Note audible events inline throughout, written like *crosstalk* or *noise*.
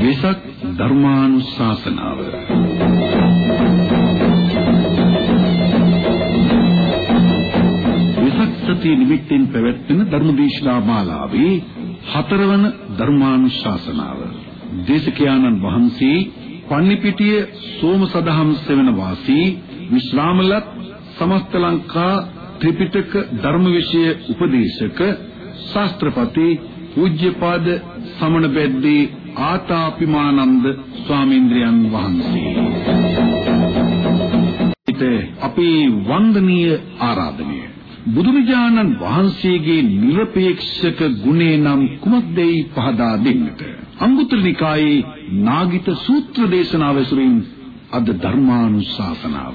වෙසක් ධර්මානුශාසනාව. වෙසක් සති නිමිත්තෙන් පැවැත්වෙන ධර්මදේශනා මාලාවේ හතරවන ධර්මානුශාසනාව. දේශකයාණන් වහන්සේ පන්නිපිටිය සෝමසදහම් සෙවණ වාසී විශ්‍රාමලත් සමස්ත ලංකා ත්‍රිපිටක ධර්මවිෂය උපදේශක ශාස්ත්‍රපති පූජ්‍යපාද සමණබෙද්දී ආතාපිමානන්ද ස්වාමීන්ද්‍රයන් වහන්සේ. අපේ වන්දනීය ආරාධනය. බුදුරජාණන් වහන්සේගේ නිර්පේක්ෂක ගුණේ නම් කුමක්දයි පහදා දෙන්නට? අංගුත්තර නිකායේ නාගිත සූත්‍ර දේශනාව ඇසුරින් අද ධර්මානුශාසනාව.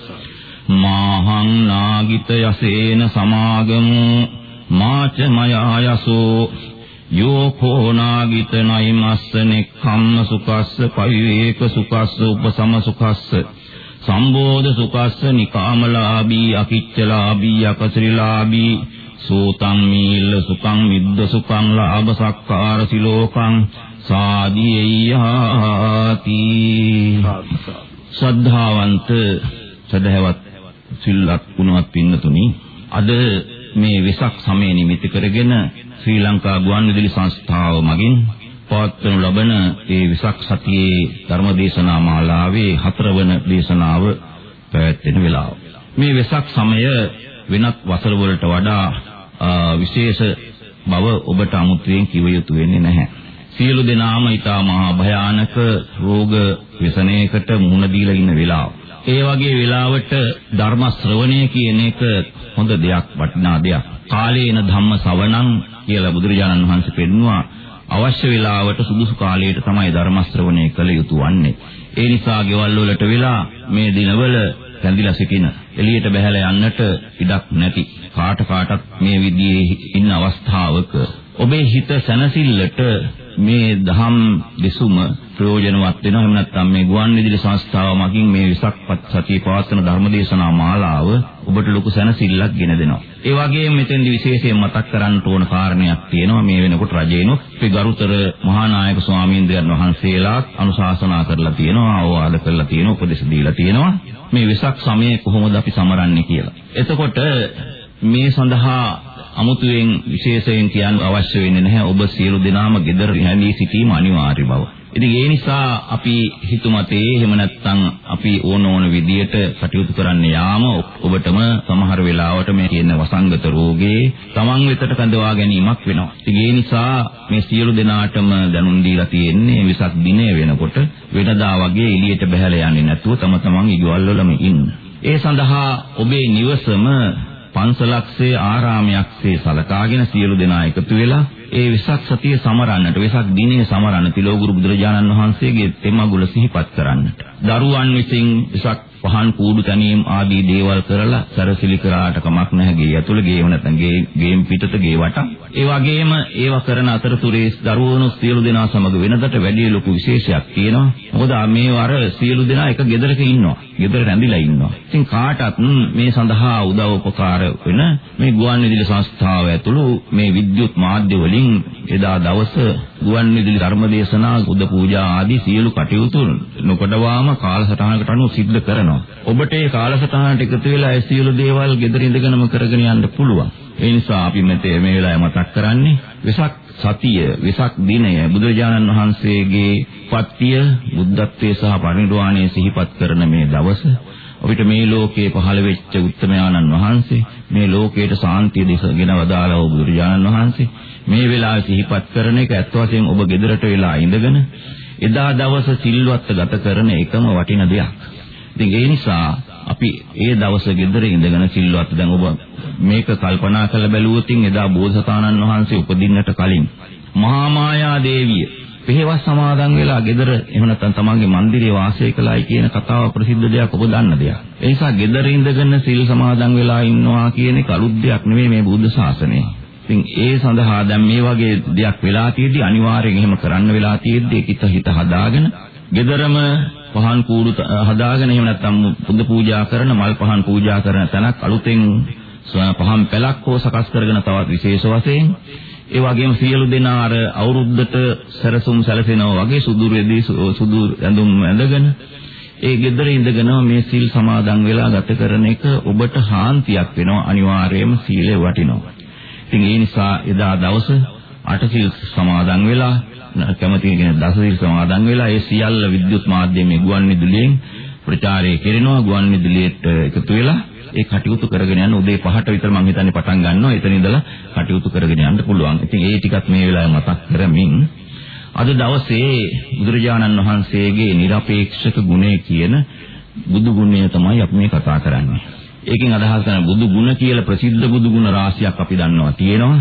මාහං නාගිත යසේන සමාගමු මාච මයා යසෝ යෝ නාගිත නයිමස්ස නෙක්ඛම්ම සුකස්ස පවිවේක සුකස්ස උපසම සුකස්ස සම්බෝධ සුකස්ස නිකාමලාභී අකිච්චලාභී අකසරිලාභී සෝතං මීල්ල සුඛං විද්ද සුඛං ලාභ සක්කාර සිලෝකං සාදීයාති ශ්‍රද්ධාවන්ත සදහවත් සිල්වත් ගුණවත් පින්නතුනි අද මේ වෙසක් සමය නිමිති කරගෙන ශ්‍රී ලංකා ගුවන්විදුලි සංස්ථාව මගින් පවත්වනු ලබන ඒ විසක් සතියේ ධර්මදේශනා මාලාවේ හතරවන දේශනාව පැවැත්වෙන වෙලාව. මේ වෙසක් සමය වෙනත් වසර වලට වඩා විශේෂ බව ඔබට අමුතුවෙන් කිව යුතු වෙන්නේ නැහැ. සියලු දෙනාම ඊටා මහා භයානක රෝග ව්‍යසනයකට මුහුණ දීලා ඉන්න වෙලාව. ඒ වගේ වෙලාවට ධර්ම ශ්‍රවණය කියන එක හොඳ දෙයක් වටිනා දෙයක්. කාලේන ධම්ම ශ්‍රවණං කියලා බුදුරජාණන් වහන්සේ පෙන්වුවා අවශ්‍ය වෙලාවට සුදුසු කාලයට තමයි ධර්ම ශ්‍රවණය කළ යුතු වන්නේ. ඒ නිසා ගෙවල් වලට වෙලා මේ දිනවල රැඳිලා සිටින එළියට බහැලා යන්නට ඉඩක් නැති කාට කාටත් මේ විදිහේ ඉන්න අවස්ථාවක ඔබේ හිත සැනසෙල්ලට මේ දහම් දෙසුම ප්‍රයෝජනවත් වෙනවා එහෙම නැත්නම් මේ ගුවන් විදුලි සංස්ථාව මගින් මේ විසක්පත් සතිය පවත්වන ධර්මදේශනා මාලාව ඔබට ලොකු සැනසෙල්ලක් ගෙන දෙනවා. ඒ වගේම මෙතෙන්දි විශේෂයෙන් මතක් කරන්න ඕන කාරණයක් තියෙනවා මේ වෙනකොට රජේනොත් අපි ගරුතර මහානායක ස්වාමීන් වහන්සේලාත් අනුශාසනා කරලා තියෙනවා, අවවාද කරලා තියෙනවා, උපදෙස් දීලා තියෙනවා. මේ විසක් සමයේ කොහොමද අපි සමරන්නේ කියලා. එතකොට මේ සඳහා අමුතුවෙන් විශේෂයෙන් කියන්න අවශ්‍ය වෙන්නේ නැහැ. ඔබ සියලු දෙනාම gedara හැඳී සිටීම අනිවාර්ය බව. ඉතින් ඒ නිසා අපි හිතුමතේ එහෙම නැත්නම් අපි ඕන ඕන විදියට කටයුතු කරන්න යාම ඔබටම සමහර වෙලාවට මේ කියන වසංගත රෝගේ Taman වෙතට කඳවා ගැනීමක් වෙනවා. ඉතින් ඒ නිසා මේ සියලු දෙනාටම දැනුම් දීලා තියෙන්නේ විසක් දිනය වෙනකොට වෙනදා වගේ එළියට බහැලා යන්නේ නැතුව තම තමන් ඉගවල් වලම ඉන්න. ඒ සඳහා ඔබේ නිවසම පන්සලක්සේ ආරාමයක්සේ සලකාගෙන සියලු දෙනා එකතු වෙලා ඒ වෙසක් සතිය සමරන්නට වෙසක් දිනේ සමරන්න තිලෝගුරු බුදුරජාණන් වහන්සේගේ තෙමගුල සිහිපත් කරන්නට. දරුවන් විසින් වෙසක් පහන් කූඩු තැනීම් ආදී දේවල් කරලා සරසිලි කරාට කමක් නැහැ. ගේ ඇතුළ ගේව නැත්නම් ගේ ගේම් පිටත ගේ වට. ඒ වගේම ඒවා කරන අතරතුරේ දරුවෝ සියලු දෙනා සමග වෙනදට වැඩි ලොකු විශේෂයක් තියෙනවා. මොකද මේ වර සියලු දෙනා එක ගෙදරක ඉන්නවා. ගෙදර රැඳිලා ඉන්නවා. ඉතින් කාටත් මේ සඳහා උදව් උපකාර වෙන මේ ගුවන් විදුලි සංස්ථාව ඇතුළු මේ විද්‍යුත් මාධ්‍ය වලින් එදා දවස ගුවන් විදුලි ධර්මදේශනා බුද්ධ පූජා ආදී සියලු කටයුතු නොකඩවාම කාලසටහනකට අනුව සිද්ධ කරනවා. ඔබට ඒ කාලසටහනට එකතු වෙලා ඒ සියලු දේවල් gedara ඉඳගෙනම කරගෙන යන්න පුළුවන්. ඒ නිසා අපි මෙතේ මේ වෙලාවේ මතක් කරන්නේ වෙසක් සතිය වෙසක් දිනය බුදුරජාණන් වහන්සේගේ පත්‍ය බුද්ධත්වයේ සහ පරිනිර්වාණය සිහිපත් කරන මේ දවස අපිට මේ ලෝකේ පහළ වෙච්ච උත්තමයාණන් වහන්සේ මේ ලෝකයට සාන්තිය දෙසගෙන වදාළා බුදුරජාණන් වහන්සේ මේ වෙලාවේ සිහිපත් කරන එක ඇත්ත වශයෙන් ඔබ ගෙදරට වෙලා ඉඳගෙන එදා දවස සිල්වත් ගත කරන එකම වටින දෙයක්. ඉතින් ඒ නිසා අපි ඒ දවස ගෙදර ඉඳගෙන සිල්වත් දැන් ඔබ මේක කල්පනා කරලා බැලුවොත් එදා බෝසතාණන් වහන්සේ උපදින්නට කලින් මහා මායා දේවිය පෙහෙවස් සමාදන් වෙලා ගෙදර එහෙම නැත්නම් තමන්ගේ මන්දිරේ වාසය කළායි කියන කතාව ප්‍රසිද්ධ දෙයක් ඔබ දන්න දෙයක්. ඒ නිසා ගෙදර ඉඳගෙන සිල් සමාදන් වෙලා ඉන්නවා කියන එක අලුත් දෙයක් නෙමෙයි මේ බුද්ධ ශාසනයේ. ඉතින් ඒ සඳහා දැන් මේ වගේ දෙයක් වෙලා තියෙද්දි අනිවාර්යෙන් එහෙම කරන්න වෙලා තියෙද්දි ඒකිට හිත හදාගෙන ගෙදරම පහන් කූඩු හදාගෙන එහෙම නැත්නම් බුද්ධ පූජා කරන මල් පහන් පූජා කරන තැනක් අලුතෙන් පහන් පැලක් හෝ සකස් කරගෙන තවත් විශේෂ වශයෙන් ඒ වගේම සියලු දෙනා අර අවුරුද්දට සැරසුම් සැලසෙනවා වගේ සුදු රෙදි සුදු ඇඳුම් ඇඳගෙන ඒ ගෙදර ඉඳගෙන මේ සීල් සමාදන් වෙලා ගත කරන එක ඔබට හාන්තියක් වෙනවා අනිවාර්යයෙන්ම සීලය වටිනවා. ඉතින් ඒ නිසා එදා දවස අටසිල් සමාදන් වෙලා කැමති කියන දසසිල් සමාදන් වෙලා ඒ සියල්ල විද්‍යුත් මාධ්‍යමේ ගුවන් විදුලියෙන් ප්‍රචාරය කරනවා ගුවන් විදුලියට එකතු වෙලා ඒ කටයුතු කරගෙන යන උදේ 5ට විතර මම හිතන්නේ පටන් ගන්නවා එතන ඉඳලා කටයුතු කරගෙන යන්න පුළුවන්. ඉතින් ඒ ටිකත් මේ වෙලාවේ මතක් කරමින් අද දවසේ බුදුරජාණන් වහන්සේගේ নিরপেক্ষක ගුණය කියන බුදු ගුණය තමයි අපි මේ කතා කරන්නේ. ඒකෙන් අදහස් කරන බුදු ගුණ කියලා ප්‍රසිද්ධ බුදු ගුණ රාශියක් අපි දන්නවා තියෙනවා.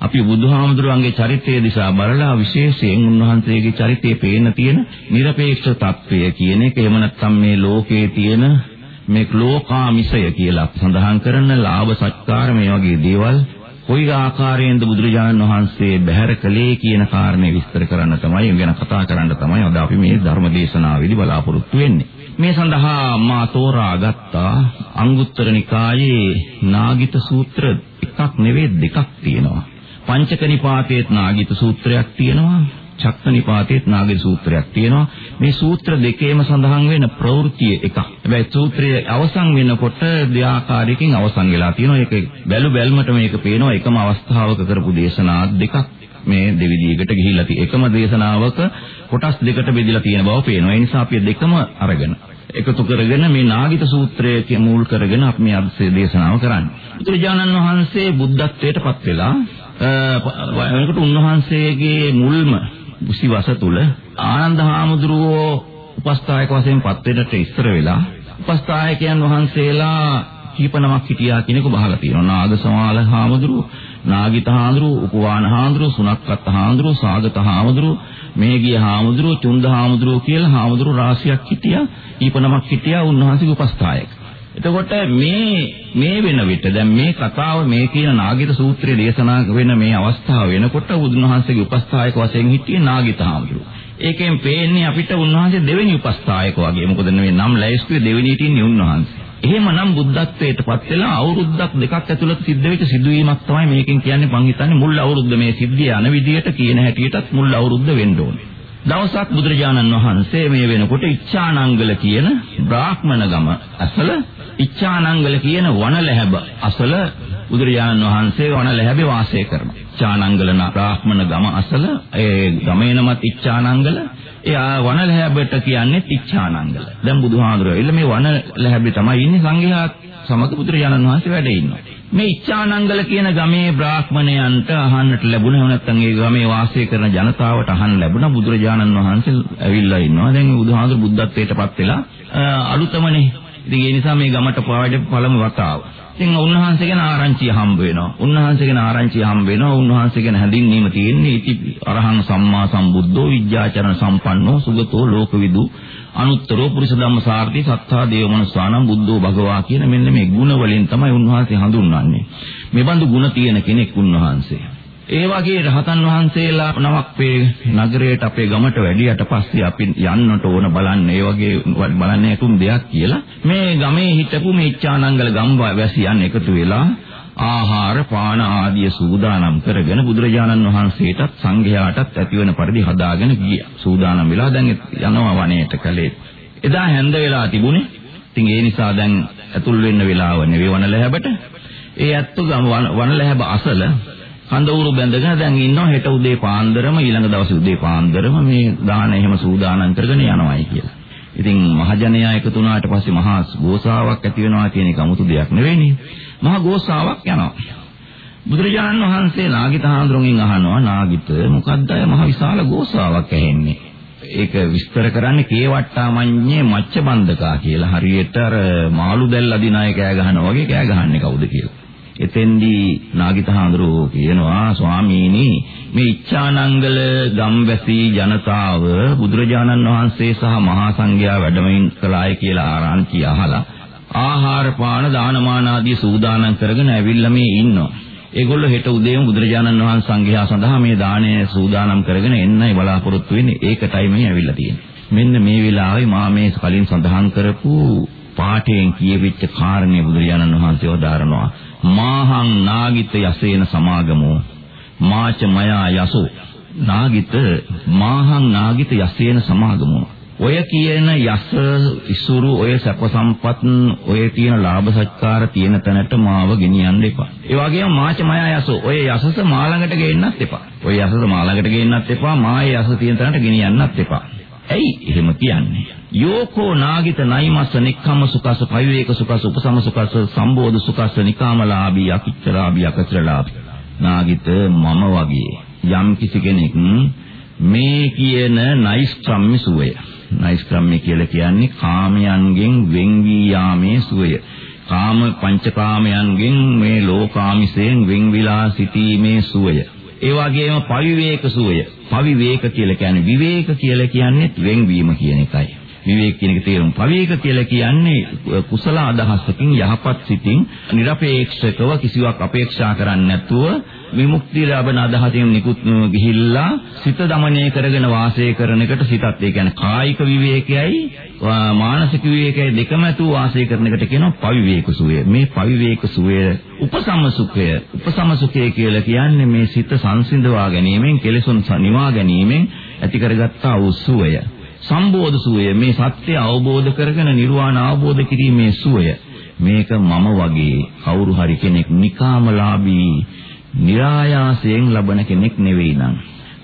අපි බුදුහාමුදුරුවන්ගේ චරිතය දිහා බලලා විශේෂයෙන් උන්වහන්සේගේ චරිතයේ පේන තියෙන নিরপেক্ষ తত্ত্বය කියන එක එහෙම නැත්නම් මේ ලෝකයේ තියෙන මේ ලෝකාමිසය කියලා සඳහන් කරන ලාභ සත්කාර මේ වගේ දේවල් කොයි ආකාරයෙන්ද බුදුරජාණන් වහන්සේ බැහැර කළේ කියන කාරණේ විස්තර කරන්න තමයි ගැන කතා කරන්න තමයි අද අපි මේ ධර්ම දේශනාවේදී බලාපොරොත්තු වෙන්නේ. මේ සඳහා මා තෝරාගත්ත අංගුත්තර නිකායේ නාගිත සූත්‍ර එකක් නෙවෙයි දෙකක් තියෙනවා. පංචක නිපාතයේත් නාගිත සූත්‍රයක් තියෙනවා. චක්කනිපාතේත් නාගර සූත්‍රයක් තියෙනවා. මේ සූත්‍ර දෙකේම සඳහන් වෙන ප්‍රවෘත්තිය එකක්. හැබැයි සූත්‍රයේ අවසන් වෙනකොට දෙආකාරයකින් අවසන් වෙලා තියෙනවා. ඒක බැලු බැල්මට මේක පේනවා එකම අවස්ථාවක කරපු දේශනා දෙකක් මේ දෙවිදියකට ගිහිල්ලා තියෙන. එකම දේශනාවක කොටස් දෙකට බෙදලා තියෙන බව පේනවා. ඒ නිසා අපි දෙකම අරගෙන එකතු කරගෙන මේ නාගිත සූත්‍රය මුල් කරගෙන අපි මේ අද දේශනාව කරන්නේ. බුදුරජාණන් වහන්සේ බුද්ධත්වයට පත් වෙලා එනකොට උන්වහන්සේගේ මුල්ම සිවස තුල ආනන්ද හාමුදුරුවෝ උපස්ථායක වශයෙන් පත් වෙන්නට ඉස්සර වෙලා උපස්ථායකයන් වහන්සේලා කීප නමක් හිටියා කියනක බහලා තියෙනවා. නාගසමාල හාමුදුරුවෝ, නාගිත හාමුදුරුවෝ, උපවාන හාමුදුරුවෝ, සුනක්කත් හාමුදුරුවෝ, සාගත හාමුදුරුවෝ, මේගිය හාමුදුරුවෝ, චුන්ද හාමුදුරුවෝ කියලා හාමුදුරුවෝ රාශියක් හිටියා. කීප නමක් හිටියා උන්වහන්සේගේ උපස්ථායක. එතකොට මේ මේ වෙන විට දැන් මේ කතාව මේ කියන නාගිත සූත්‍රයේ දේශනා වෙන මේ අවස්ථාව වෙනකොට බුදුන් වහන්සේගේ උපස්ථායක වශයෙන් හිටියේ නාගිත හාමුදුරුවෝ. ඒකෙන් පේන්නේ අපිට උන්වහන්සේ දෙවෙනි උපස්ථායක වගේ. මොකද මේ නම් ලැයිස්තුවේ දෙවෙනි හිටින්නේ උන්වහන්සේ. එහෙමනම් බුද්ධත්වයට පත් වෙලා අවුරුද්දක් දෙකක් ඇතුළත සිද්ධ වෙච්ච සිදුවීමක් තමයි මේකෙන් කියන්නේ මං හිතන්නේ මුල් අවුරුද්ද මේ සිද්ධිය යන විදියට කියන හැටියටත් මුල් අවුරුද්ද වෙන්න ඕනේ. දවසක් බුදුරජාණන් වහන්සේ මේ වෙනකොට ඉච්ඡානංගල කියන බ්‍රාහ්මණ ගම අසල ඉච්ඡානංගල කියන වනලැහැබ අසල බුදුරජාණන් වහන්සේ වනලැහැබේ වාසය කරනවා. ඉච්ඡානංගල බ්‍රාහ්මණ ගම අසල ඒ ගමේ නමත් ඉච්ඡානංගල එයා වනලැහැබට කියන්නේ ඉච්ඡානංගල. දැන් බුදුහාඳුරෝ එල්ල මේ වනලැහැබේ තමයි ඉන්නේ සංඝයා සමග බුදුරජාණන් වහන්සේ වැඩ ඉන්නවා. මේ ඉච්ඡානංගල කියන ගමේ බ්‍රාහ්මණයන්ට අහන්නට ලැබුණේ නැත්නම් ඒ ගමේ වාසය කරන ජනතාවට අහන්න ලැබුණා බුදුරජාණන් වහන්සේ ඇවිල්ලා ඉන්නවා. දැන් බුදුහාඳුර බුද්ධත්වයට පත් වෙලා අලුතමනේ ඉතින් ඒ නිසා මේ ගමට පාවඩ පළමු වතාව. ඉතින් උන්වහන්සේ ගැන ආරංචිය හම්බ වෙනවා. උන්වහන්සේ ගැන ආරංචිය හම්බ වෙනවා. උන්වහන්සේ ගැන හැඳින්වීම තියෙන්නේ ඉති අරහං සම්මා සම්බුද්ධෝ විද්‍යාචරණ සම්පන්නෝ සුගතෝ ලෝකවිදු අනුත්තරෝ පුරුෂ ධම්ම සාර්ථි සත්තා දේවමනසානම් බුද්ධෝ භගවා කියන මෙන්න මේ ගුණ වලින් තමයි උන්වහන්සේ හඳුන්වන්නේ. මේ බඳු ගුණ තියෙන කෙනෙක් උන්වහන්සේ. ඒ වගේ රහතන් වහන්සේලා නමක් මේ නගරයට අපේ ගමට වැඩියට පස්සේ අපි යන්නට ඕන බලන්න ඒ වගේ බලන්න යතුම් දෙයක් කියලා මේ ගමේ හිටපු මේ ඉච්ඡානංගල ගම් වැසියන් එකතු වෙලා ආහාර පාන ආදිය සූදානම් කරගෙන බුදුරජාණන් වහන්සේටත් සංඝයාටත් ඇතිවන පරිදි හදාගෙන ගියා. සූදානම් වෙලා දැන් යනවා වනයේට කලේ. එදා හැන්ද වෙලා තිබුණේ. ඉතින් ඒ නිසා දැන් ඇතුල් වෙන්න වෙලාව නෙවෙයි වනලැහැබට. ඒ ඇත්තු ගම වනලැහැබ අසල කඳවුරු බැඳගෙන දැන් ඉන්නවා හෙට උදේ පාන්දරම ඊළඟ දවසේ උදේ පාන්දරම මේ දාන එහෙම සූදානම් කරගෙන යනවායි කියලා. ඉතින් මහජනයා එකතු වුණාට පස්සේ මහා ගෝසාවක් ඇති වෙනවා කියන එක 아무තු දෙයක් නෙවෙයිනේ. මහා ගෝසාවක් යනවා. බුදුරජාණන් වහන්සේ නාගිත හාමුදුරුවන්ගෙන් අහනවා නාගිත මොකද්ද අය මහ විශාල ගෝසාවක් ඇහෙන්නේ? ඒක විස්තර කරන්නේ කේවට්ටාමඤ්ඤේ මච්චබන්දකා කියලා. හරියට අර මාළු දැල් අදින අය කෑ ගහනවා වගේ කෑ ගහන්නේ කවුද කියලා. එතෙන්දී නාගිතහාඳුරෝ කියනවා ස්වාමීනි මේ ඉච්ඡානංගල ගම්වැසි ජනතාව බුදුරජාණන් වහන්සේ සහ මහා සංඝයා වැඩමින් කළාය කියලා ආරාන්ති අහලා ආහාර පාන දානමාන ආදී සූදානම් කරගෙන ඇවිල්ලා මේ ඉන්නවා. ඒගොල්ලෝ හෙට උදේම බුදුරජාණන් වහන්සේ සංඝයා සඳහා මේ දාණය සූදානම් කරගෙන එන්නයි බලාපොරොත්තු වෙන්නේ. ඒකටයි මේ ඇවිල්ලා තියෙන්නේ. මෙන්න මේ වෙලාවේ මා මේ කලින් සඳහන් කරපු පාඨයෙන් කියවිච්ච කාරණේ බුදුරජාණන් වහන්සේ වදාරනවා. මාහං නාගිත යසේන සමාගමෝ මාච මයා යසෝ නාගිත මාහං නාගිත යසේන සමාගමෝ ඔය කියන යස ඉසුරු ඔය සැප සම්පත් ඔය තියෙන ලාභ සත්කාර තියෙන තැනට මාව ගෙනියන්න එපා. ඒ වගේම මාච මයා යස ඔය යසස මා ළඟට ගේන්නත් එපා. ඔය යසස මා ළඟට ගේන්නත් එපා. මායේ යස තියෙන තැනට ගෙනියන්නත් එපා. ඇයි එහෙම කියන්නේ? යෝකෝ නාගිත නයිමස්ස නික්කම්ම සුඛස පවිවේක සුඛස උපසම සුඛස සම්බෝධ සුඛස නිකාමලාභී අකිච්චලාභී අකචරලාභී නාගිත මම වගේ යම් කිසි කෙනෙක් මේ කියන නයිස්ක්‍රම්‍ය සුවය නෛෂ්ක්‍රම්‍ය කියලා කියන්නේ කාමයන්ගෙන් වෙන් වී යාමේ සුවය. කාම පංචකාමයන්ගෙන් මේ ලෝකාමිසයෙන් වෙන් විලා සිටීමේ සුවය. ඒ වගේම පවිවේක සුවය. පවිවේක කියලා කියන්නේ විවේක කියලා කියන්නේ වෙන්වීම කියන එකයි. විවේක කියන එක තේරුම. පවේක කියලා කියන්නේ කුසල අදහසකින් යහපත් සිතින් নিরপেক্ষව කිසිවක් අපේක්ෂා කරන්නේ නැතුව විමුක්තිය ලබන අදහසින් නිකුත් ගිහිල්ලා සිත দমনය කරගෙන වාසය කරන එකට සිතත් ඒ කියන්නේ කායික විවේකයයි මානසික විවේකයයි දෙකම ඇතුව වාසය කරන එකට කියනවා පවිවේක සුවය. මේ පවිවේක සුවය උපසම සුඛය. උපසම සුඛය කියලා කියන්නේ මේ සිත සංසිඳවා ගැනීමෙන් කෙලෙසුන් නිවා ගැනීමෙන් ඇති කරගත්තා වූ සුවය. සම්බෝධ සුවය මේ සත්‍ය අවබෝධ කරගෙන නිර්වාණ අවබෝධ කිරීමේ සුවය. මේක මම වගේ කවුරු හරි කෙනෙක් නිකාමලාභී નિરાයාසයෙන් ලබන කෙනෙක් නෙවෙයි නං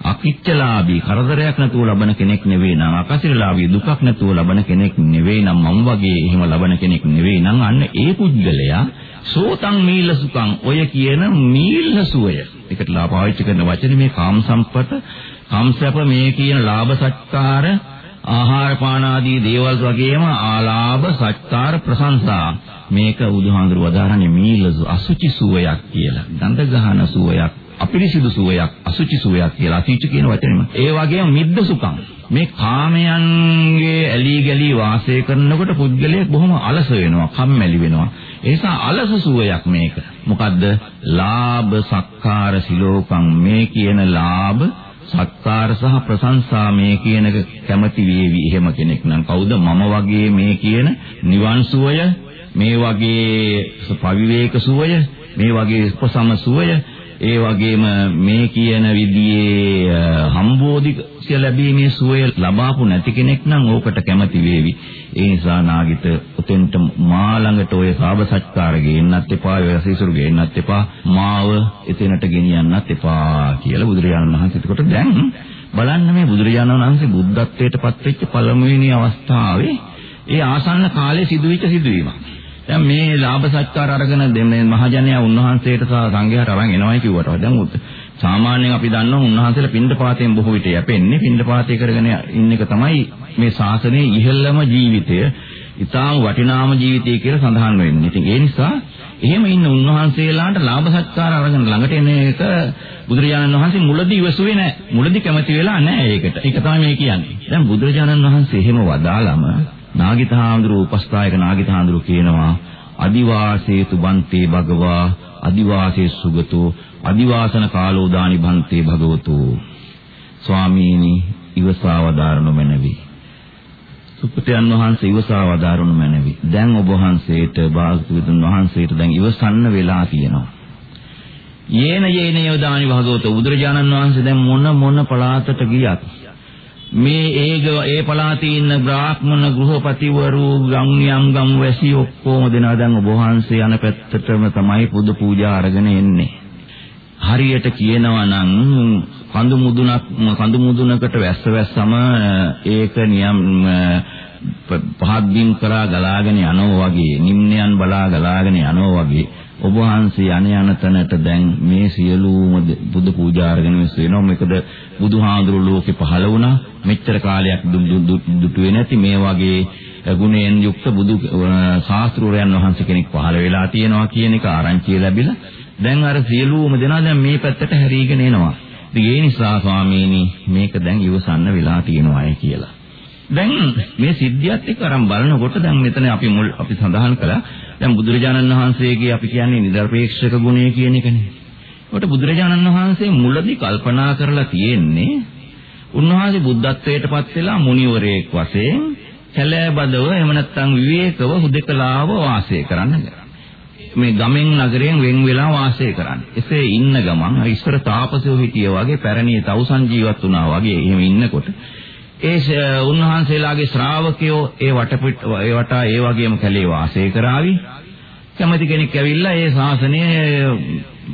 අකිච්චලාභී කරදරයක් නැතුව ලබන කෙනෙක් නෙවෙයි නං අකසිරලාභී දුකක් නැතුව ලබන කෙනෙක් නෙවෙයි නම් මම වගේ එහෙම ලබන කෙනෙක් නෙවෙයි නම් අන්න ඒ පුද්ගලයා සෝතං මීල සුඛං ඔය කියන මීල සුවය එකට ලා පාවිච්චි කරන වචනේ මේ කාම සම්පත කාම්සප මේ කියන ලාභ සත්කාර ආහාර පාන ආදී දේවල් වගේම ආලාභ සත්කාර ප්‍රශංසා මේක බුදුහාඳුර වදාරන්නේ මීලසු අසුචි සුවයක් කියලා. ගඳ ගහන සුවයක්, අපිරිසිදු සුවයක්, අසුචි සුවයක් කියලා අසුචි කියන වචනේම. ඒ වගේම මිද්ද සුඛං. මේ කාමයන්ගේ ඇලී ගලී වාසය කරනකොට පුද්ගලයෙක් බොහොම අලස වෙනවා, කම්මැලි වෙනවා. ඒ නිසා අලස සුවයක් මේක. මොකද්ද? ලාභ සක්කාර සිලෝකං මේ කියන ලාභ සත්කාර සහ ප්‍රශංසා මේ කියනක කැමති වේවි. එහෙම කෙනෙක් නම් කවුද? මම වගේ මේ කියන නිවන් සුවය මේ වගේ පවිවේක සුවය මේ වගේ උපසම සුවය ඒ වගේම මේ කියන විදිහේ හම්බෝධි ලැබීමේ සුවය ලබාපු නැති කෙනෙක් නම් ඕකට කැමති වේවි. ඒ නිසා නාගිත උතෙන්ට මා ළඟට ඔය සාබ සත්කාර ගේන්නත් එපා, ඔය සිසුරු ගේන්නත් එපා, මාව එතනට ගෙනියන්නත් එපා කියලා බුදුරජාණන් වහන්සේ එතකොට දැන් බලන්න මේ බුදුරජාණන් වහන්සේ බුද්ධත්වයට පත්වෙච්ච පළමුවෙනි අවස්ථාවේ ඒ ආසන්න කාලේ සිදුවිච්ච සිදුවීමක්. දැන් මේ ලාභ සත්කාර අරගෙන දෙන්නේ මහජනයා උන්වහන්සේට සහ සංඝයාට අරන් එනවයි කිව්වට දැන් උත් සාමාන්‍යයෙන් අපි දන්නවා උන්වහන්සේලා පින්ඩපාතයෙන් බොහෝ විට යැපෙන්නේ පින්ඩපාතය කරගෙන ඉන්න එක තමයි මේ ශාසනයේ ඉහළම ජීවිතය. ඊටාම වටිනාම ජීවිතය කියලා සඳහන් වෙන්නේ. ඉතින් ඒ නිසා එහෙම ඉන්න උන්වහන්සේලාට ලාභ සත්කාර අරගෙන ළඟට එන එක බුදුරජාණන් වහන්සේ මුලදී ඉවසුවේ නැහැ. මුලදී කැමති වෙලා නැහැ ඒකට. ඒක තමයි මේ කියන්නේ. දැන් බුදුරජාණන් වහන්සේ එහෙම වදාළම නාගිතහාඳුරු උපස්ථායක නාගිතහාඳුරු කියනවා අදිවාසේතු බන්තේ භගවා අදිවාසේ සුගතෝ අදිවාසන කාලෝ දානි බන්තේ භගවතෝ. ස්වාමීනි ඉවසාවදාරනු මැනවි. සුපතයන් වහන්සේ ඉවසාවදාරනු මැනවි. දැන් ඔබ වහන්සේට භාගතුතුන් වහන්සේට දැන් ඉවසන්න වෙලා තියෙනවා. යේන යේන යෝදානි භගවතෝ බුදුරජාණන් වහන්සේ දැන් මොන මොන පළාතට ගියත් මේ ඒග ඒ පළාතේ ඉන්න බ්‍රාහ්මණ ගෘහපතිවරු ගම්නියම් ගම් වැසි ඔක්කොම දෙනා දැන් ඔබ වහන්සේ යන පැත්තටම තමයි පුද පූජා අරගෙන එන්නේ. හරියට කියනවා නම් කඳු මුදුනක් කඳු මුදුනකට වැස්ස වැස්සම ඒක නියම් පහත් බිම් කරා ගලාගෙන යනවා වගේ නිම්නයන් බලා ගලාගෙන යනවා වගේ ඔබ වහන්සේ යණ යන තැනට දැන් මේ සියලුම බුදු පූජා අරගෙන මිස් වෙනවා මොකද බුදුහාඳුරු ලෝකේ පහළ වුණා මෙච්චර කාලයක් දුටුවේ නැති මේ වගේ ගුණයෙන් යුක්ත බුදු ශාස්ත්‍රූරයන් වහන්සේ කෙනෙක් පහළ වෙලා තියෙනවා කියන එක ආරංචිය ලැබිලා දැන් අර සියලුම දෙනා දැන් මේ පැත්තට හැරීගෙන එනවා. ඉතින් ඒ නිසා ස්වාමීනි මේක දැන් ඉවසන්න වෙලා තියෙනවායි කියලා. දැන් මේ සිද්ධියත් එක්ක අරන් බලනකොට දැන් මෙතන අපි මුල් අපි සඳහන් කළා දැන් බුදුරජාණන් වහන්සේගේ අපි කියන්නේ නිර්පේක්ෂක ගුණය කියන එකනේ. ඒකට බුදුරජාණන් වහන්සේ මුලදී කල්පනා කරලා තියෙන්නේ උන්වහන්සේ බුද්ධත්වයට පත් වෙලා මුනිවරයෙක් වශයෙන් කැලෑබදව එහෙම නැත්නම් විවේකව හුදකලාව වාසය කරන්න මේ ගමෙන් නගරයෙන් වෙන් වෙලා වාසය කරන්නේ. එසේ ඉන්න ගමන් ඉස්සර තාපසයෝ හිටිය වගේ පැරණි තවුසන් ජීවත් වුණා වගේ එහෙම ඉන්නකොට ඒ උන්වහන්සේලාගේ ශ්‍රාවකයෝ ඒ වටපිට ඒ වටා ඒ වගේම කැලේ වාසය කරાવી කැමති කෙනෙක් ඇවිල්ලා ඒ ශාසනය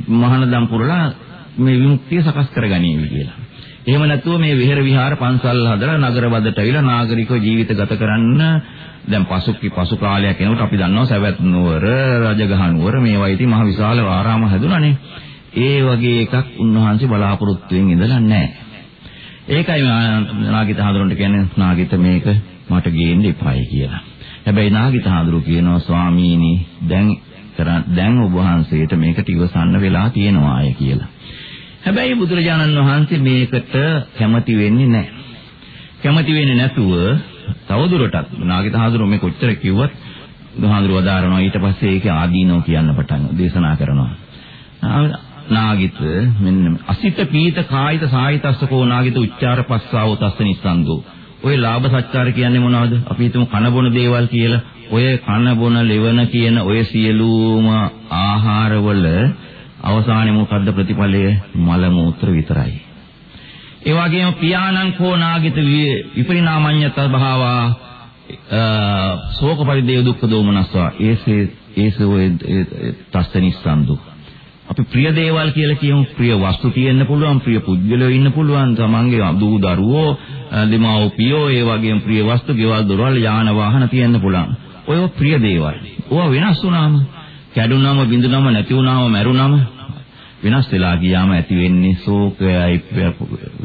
මහානදම් පුරලා මේ විමුක්තිය සකස් කරගනීවි කියලා. එහෙම නැතුව මේ විහෙර විහාර පන්සල් හදලා නගර වදට ඇවිල්ලා නාගරිකව ජීවිත ගත කරන්න දැන් පසු පසු කාලයක් එනකොට අපි දන්නවා සවැත් නුවර රජගහ නුවර මේවා ඉතින් මහ විශාල ආරාම හැදුනානේ. ඒ වගේ එකක් උන්වහන්සේ බලාපොරොත්තු වෙමින් ඉඳලා නැහැ. ඒකයි නාගිත හඳුරන්ට කියන්නේ නාගිත මේක මට ගේන්න එපායි කියලා. හැබැයි නාගිත හඳුරු කියනවා ස්වාමීනි දැන් දැන් ඔබ වහන්සේට මේකට ඉවසන්න වෙලා තියෙනවා අය කියලා. හැබැයි බුදුරජාණන් වහන්සේ මේකට කැමති වෙන්නේ නැහැ. කැමති වෙන්නේ නැතුව තවදුරටත් නාගිත හඳුරු මේ කොච්චර කිව්වත් බුදුහාඳුර වදාරනවා ඊට පස්සේ ඒක ආදීනෝ කියන්න පටන් දේශනා කරනවා. නාගිත මෙන්න අසිත පීත කායිත සාහිතස්සකෝ නාගිත උච්චාර පස්සාවෝ තස්ස නිස්සන්දෝ ඔය ලාභ සත්කාර කියන්නේ මොනවද? අපි හිතමු කන බොන දේවල් කියලා. ඔය කන බොන ලෙවන කියන ඔය සියලුම ආහාරවල අවසානයේ මොකද්ද ප්‍රතිඵලය? මල මූත්‍ර විතරයි. ඒ වගේම පියාණං කෝ නාගිත විපරිණාමඤ්ඤත භාවා ශෝක පරිදේව දුක්ඛ දෝමනස්වා. ඒසේ ඒසේ ඔය තස්ස නිස්සන්දෝ අපි ප්‍රිය දේවල් කියලා කියමු. ප්‍රිය වස්තු තියෙන්න පුළුවන්, ප්‍රිය පුද්ගලයෝ ඉන්න පුළුවන්, තමන්ගේ දූ දරුවෝ, දෙමව්පියෝ, ඒ වගේම ප්‍රිය වස්තු, ගෙවල් දොරවල්, යාන වාහන තියෙන්න පුළුවන්. ඔය ප්‍රිය දේවල්. ඕවා වෙනස් වුණාම, කැඩුනම, බිඳුනම, නැති වුණාම, මැරුණාම වෙනස් වෙලා ගියාම ඇති වෙන්නේ ශෝකයයි,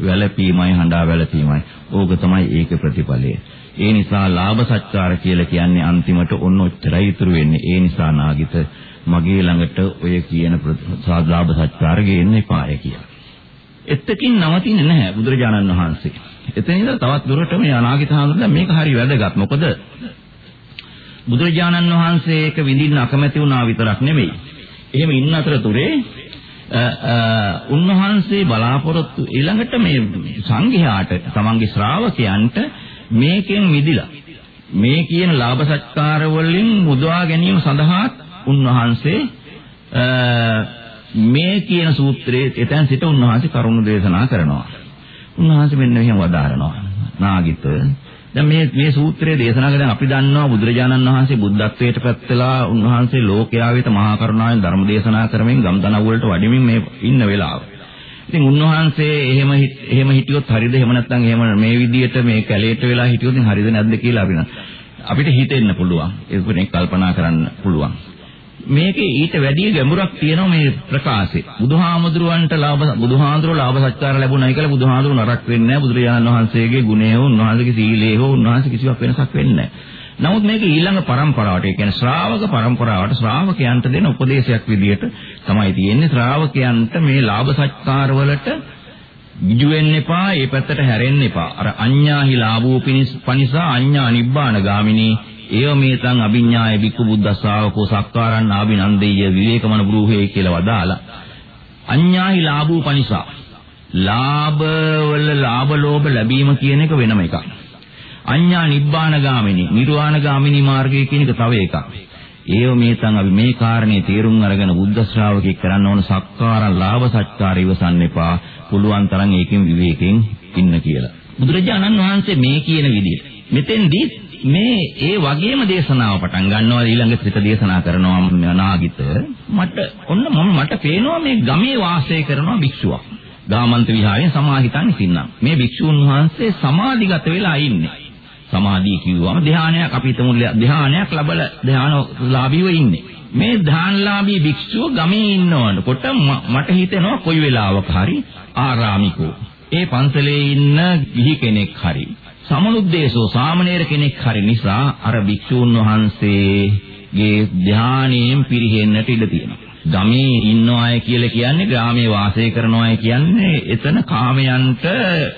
වැළපීමයි, හඬා වැළපීමයි. ඕක තමයි ඒක ප්‍රතිඵලය. ඒ නිසා ලාභ සත්කාර කියලා කියන්නේ අන්තිමට ඔන්න ඔච්චරයි ඉතුරු වෙන්නේ. ඒ නිසා නාගිත මගේ ළඟට ඔය කියන සාධාබ සත්කාර ගේන්න එපාය කියලා. එතකින් නවතින්නේ නැහැ බුදුරජාණන් වහන්සේ. එතන ඉඳලා තවත් දුරට මේ අනාගත හාමුදුරුවෝ මේක හරි වැදගත්. මොකද බුදුරජාණන් වහන්සේ ඒක විඳින්න අකමැති වුණා විතරක් නෙමෙයි. එහෙම ඉන්න අතරතුරේ උන්වහන්සේ බලාපොරොත්තු ඊළඟට මේ සංඝයාට තමන්ගේ ශ්‍රාවකයන්ට මේකෙන් මිදිලා මේ කියන ලාභ සත්කාර වලින් මුදවා ගැනීම සඳහා උන්වහන්සේ මේ කියන සූත්‍රයේ එතෙන් සිට උන්වහන්සේ කරුණු දේශනා කරනවා. උන්වහන්සේ මෙන්න මෙහෙම වදාරනවා. නාගිත දැන් මේ මේ සූත්‍රයේ දේශනා කරන අපි දන්නවා බුදුරජාණන් වහන්සේ බුද්ධත්වයට පත්වලා උන්වහන්සේ ලෝකයා වෙත මහා කරුණාවෙන් ධර්ම දේශනා කරමින් ගම්තන වලට වඩිමින් මේ ඉන්න වෙලාව. ඉතින් උන්වහන්සේ එහෙම එහෙම හිටියොත් හරිද එහෙම නැත්නම් එහෙම මේ විදියට මේ කැලේට වෙලා හිටියොත් හරිද නැද්ද කියලා අපි අපිට හිතෙන්න පුළුවන්. ඒක කල්පනා කරන්න පුළුවන්. මේකේ ඊට වැඩි ගැඹුරක් තියෙනවා මේ ප්‍රකාශේ. බුදුහාමුදුරුවන්ට ලාභ බුදුහාඳුරෝ ලාභ සත්කාර ලැබුණයි කියලා බුදුහාඳුරු නරක වෙන්නේ නැහැ. බුදුරජාණන් වහන්සේගේ ගුණය හෝ උන්වහන්සේගේ සීලය හෝ උන්වහන්සේ කිසිවක් වෙනසක් වෙන්නේ නැහැ. නමුත් මේක ඊළඟ પરම්පරාවට, ඒ කියන්නේ ශ්‍රාවක પરම්පරාවට ශ්‍රාවකයන්ට දෙන උපදේශයක් විදියට තමයි තියෙන්නේ. ශ්‍රාවකයන්ට මේ ලාභ සත්කාර වලට විජු වෙන්න එපා, ඒ පැත්තට හැරෙන්න එපා. අර අඤ්ඤාහි ලාභෝ පිනිසා අඤ්ඤා නිබ්බාන ගාමිනී ඒව මේතං අභිඥාය බික්කු බුද්දස්සාවකෝ සක්කාරං ආභිනන්දේය විවේකමන බ්‍රූහේ කියලා වදාලා. අඤ්ඤාහි ලාභූ පනිසා. ලාභ වල ලාභ ලෝභ ලැබීම කියන එක වෙනම එකක්. අඤ්ඤා නිබ්බාන ගාමිනී නිර්වාණ ගාමිනී මාර්ගය කියන එක තව එකක්. ඒව මේතං අපි මේ කාරණේ තේරුම් අරගෙන බුද්ධ ශ්‍රාවකෙක් කරන්න ඕන සක්කාරං ලාභ සත්කාර ඉවසන්න එපා. පුළුවන් තරම් ඒකෙන් විවේකයෙන් ඉන්න කියලා. බුදුරජාණන් වහන්සේ මේ කියන විදිහ මෙතෙන්දී මේ ඒ වගේම දේශනාව පටන් ගන්නවා. ඊළඟ ත්‍රිත දේශනා කරනවා නාගිත මට ඔන්න මම මට පේනවා මේ ගමේ වාසය කරනවා භික්ෂුවක්. ගාමන්ත විහාරයෙන් සමාහිතන් ඉන්නම් මේ භික්ෂුන් වහන්සේ සමාධිගත වෙලා ඉන්නේ. සමාධිය කිව්වම ධානයක් අපි හිතමු ධානයක් ලැබලා ධානලාභීව ඉන්නේ. මේ ධානලාභී භික්ෂුව ගමේ ඉන්නවනකොට මට හිතෙනවා කොයි වෙලාවක හරි ආරාමිකෝ. ඒ පන්සලේ ඉන්න ගිහි කෙනෙක් හරි සමනුද්දේශෝ සාමණේර කෙනෙක් හරි නිසා අර භික්ෂූන් වහන්සේගේ ධානයෙන් පිරිහෙන්නට ඉඩ තියෙනවා. ගමේ ඉන්න අය කියලා කියන්නේ ග්‍රාමයේ වාසය කරන අය කියන්නේ එතන කාමයන්ට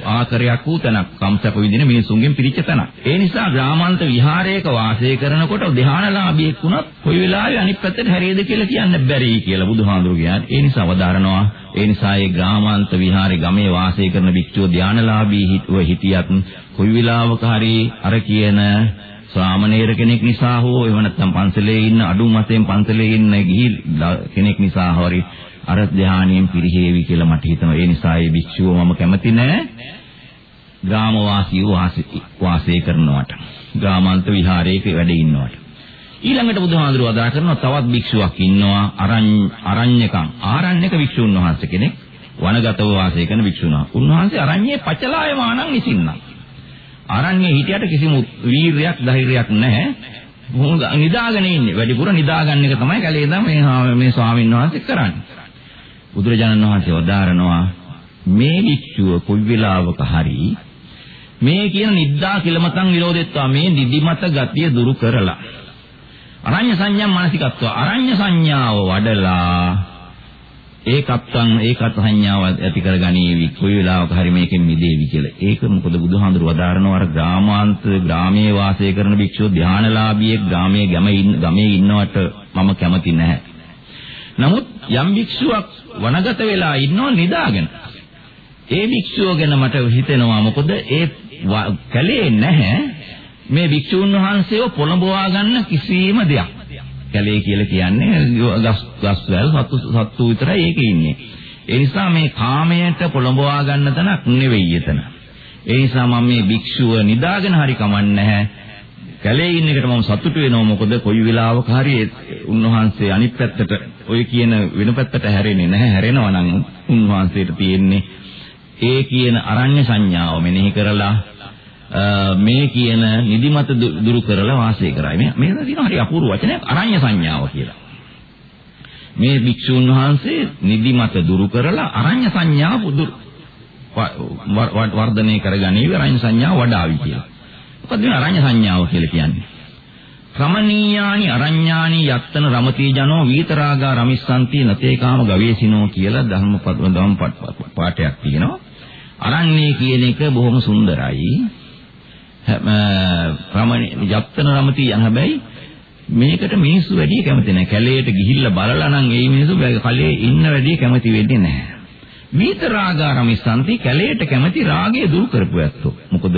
ආකරයක් වූ තැනක් කම්සප විදින මිනිසුන්ගෙන් පිරිච්ච තැනක්. ඒ නිසා ග්‍රාමාන්ත විහාරයක වාසය කරනකොට ධානලාභියෙක් වුණත් කොයි වෙලාවෙ අනිත් පැත්තට හැරෙයිද කියලා කියන්න බැරි කියලා බුදුහාඳුරු කියන්නේ. ඒ නිසා වදාරනවා ඒ නිසා ඒ ග්‍රාමාන්ත විහාරේ ගමේ වාසය කරන භික්ෂුව ධානලාභී හිතුව හිටියත් කොයි වෙලාවක හරි අර කියන සාමණේර කෙනෙක් නිසා හෝ එහෙම නැත්නම් පන්සලේ ඉන්න අඩුම වශයෙන් පන්සලේ ඉන්න ගිහි කෙනෙක් නිසා හරි අර ධානයෙන් පිරිහෙවි කියලා මට හිතෙනවා. ඒ නිසා ඒ භික්ෂුව මම කැමති නෑ ග්‍රාමවාසීව වාසය කරනවට. ග්‍රාමාන්ත විහාරයක වැඩ ඉන්නවට. ඊළඟට බුදුහාඳුර වදා කරනවා තවත් භික්ෂුවක් ඉන්නවා අරඤ්‍යකම් ආරණ්‍යක භික්ෂුන් වහන්සේ කෙනෙක් වනගතව වාසය කරන භික්ෂුණා. උන්වහන්සේ අරඤ්‍යයේ පචලායමානං නිසින්නා. ආරණ්‍යයේ හිටියට කිසිම වීරයක් ධෛර්යයක් නැහැ. මොහොත නිදාගෙන ඉන්නේ. වැඩිපුර නිදාගන්න එක තමයි කැලේ ඉඳන් මේ මේ ස්වාමීන් වහන්සේ කරන්නේ. බුදුරජාණන් වහන්සේ වදාරනවා මේ වික්ෂුව කොයි වෙලාවක හරි මේ කියන නිද්දා කිලමතන් විරෝධෙත්වා මේ නිදිමත ගතිය දුරු කරලා අරඤ්‍ය සංඥා මානසිකත්ව අරඤ්‍ය සංඥාව වඩලා ඒකත්වන් ඒකත් සංඥාව ඇති කරගනීවි කොයි වෙලාවක හරි මේකෙන් මිදේවි කියලා. ඒක මොකද බුදුහාඳුර වදාරනවා අර ග්‍රාමාන්ත ග්‍රාමයේ වාසය කරන භික්ෂුව ධානලාභියෙක් ග්‍රාමයේ ගමේ ඉන්නවට මම කැමති නැහැ. නමුත් යම් භික්ෂුවක් වනගත වෙලා ඉන්නව නිදාගෙන. ඒ භික්ෂුව ගැන මට හිතෙනවා මොකද ඒ කැලේ නැහැ මේ භික්ෂුන් වහන්සේව පොළඹවා ගන්න කිසිම දෙයක්. කැලේ කියලා කියන්නේ ගස් ගස්වැල් සතු සතු විතරයි ඒකේ ඉන්නේ. ඒ නිසා මේ කාමයට පොළඹවා ගන්න තැනක් නෙවෙයි එතන. ඒ නිසා මම මේ භික්ෂුව නිදාගෙන හරි කමන්නේ නැහැ. කැලේ ඉන්න එකට මම සතුටු වෙනවා මොකද කොයි වෙලාවක හරි උන්වහන්සේ අනිත් පැත්තට ඔය කියන වෙන පැත්තට හැරෙන්නේ නැහැ හැරෙනවා නම් උන්වහන්සේට තියෙන්නේ ඒ කියන අරඤ්‍ය සංඥාව මෙනෙහි කරලා මේ කියන නිදිමත දුරු කරලා වාසය කරයි. මේ මේක තියෙනවා හරි අපූර්ව වචනයක් අරඤ්‍ය සංඥාව කියලා. මේ භික්ෂුන් වහන්සේ නිදිමත දුරු කරලා අරඤ්‍ය සංඥාව දුරු වර්ධනය කරගනීවි අරඤ්‍ය සංඥාව වඩාවි කියලා. මොකද මේ අරඤ්‍ය සංඥාව කියලා කියන්නේ? රමණීයානි අරඤ්ඤානි යත්තන රමති ජනෝ විතරාගා රමිස්සanti නතේ කාම ගවේෂිනෝ කියලා ධර්මපද ධම්ම පාඨයක් තියෙනවා. අරන්නේ කියන එක බොහොම සුන්දරයි. රමණී යත්තන රමති යන හැබැයි මේකට මිනිස්සු වැඩි කැමති නැහැ. කැලේට ගිහිල්ලා බලලා නම් ඒ මිනිස්සු කලේ ඉන්න වැඩි කැමති වෙන්නේ නැහැ. මීත රාගාරමිස්සන්ති කැලේට කැමති රාගය දුරු කරපු ඇත්තෝ. මොකද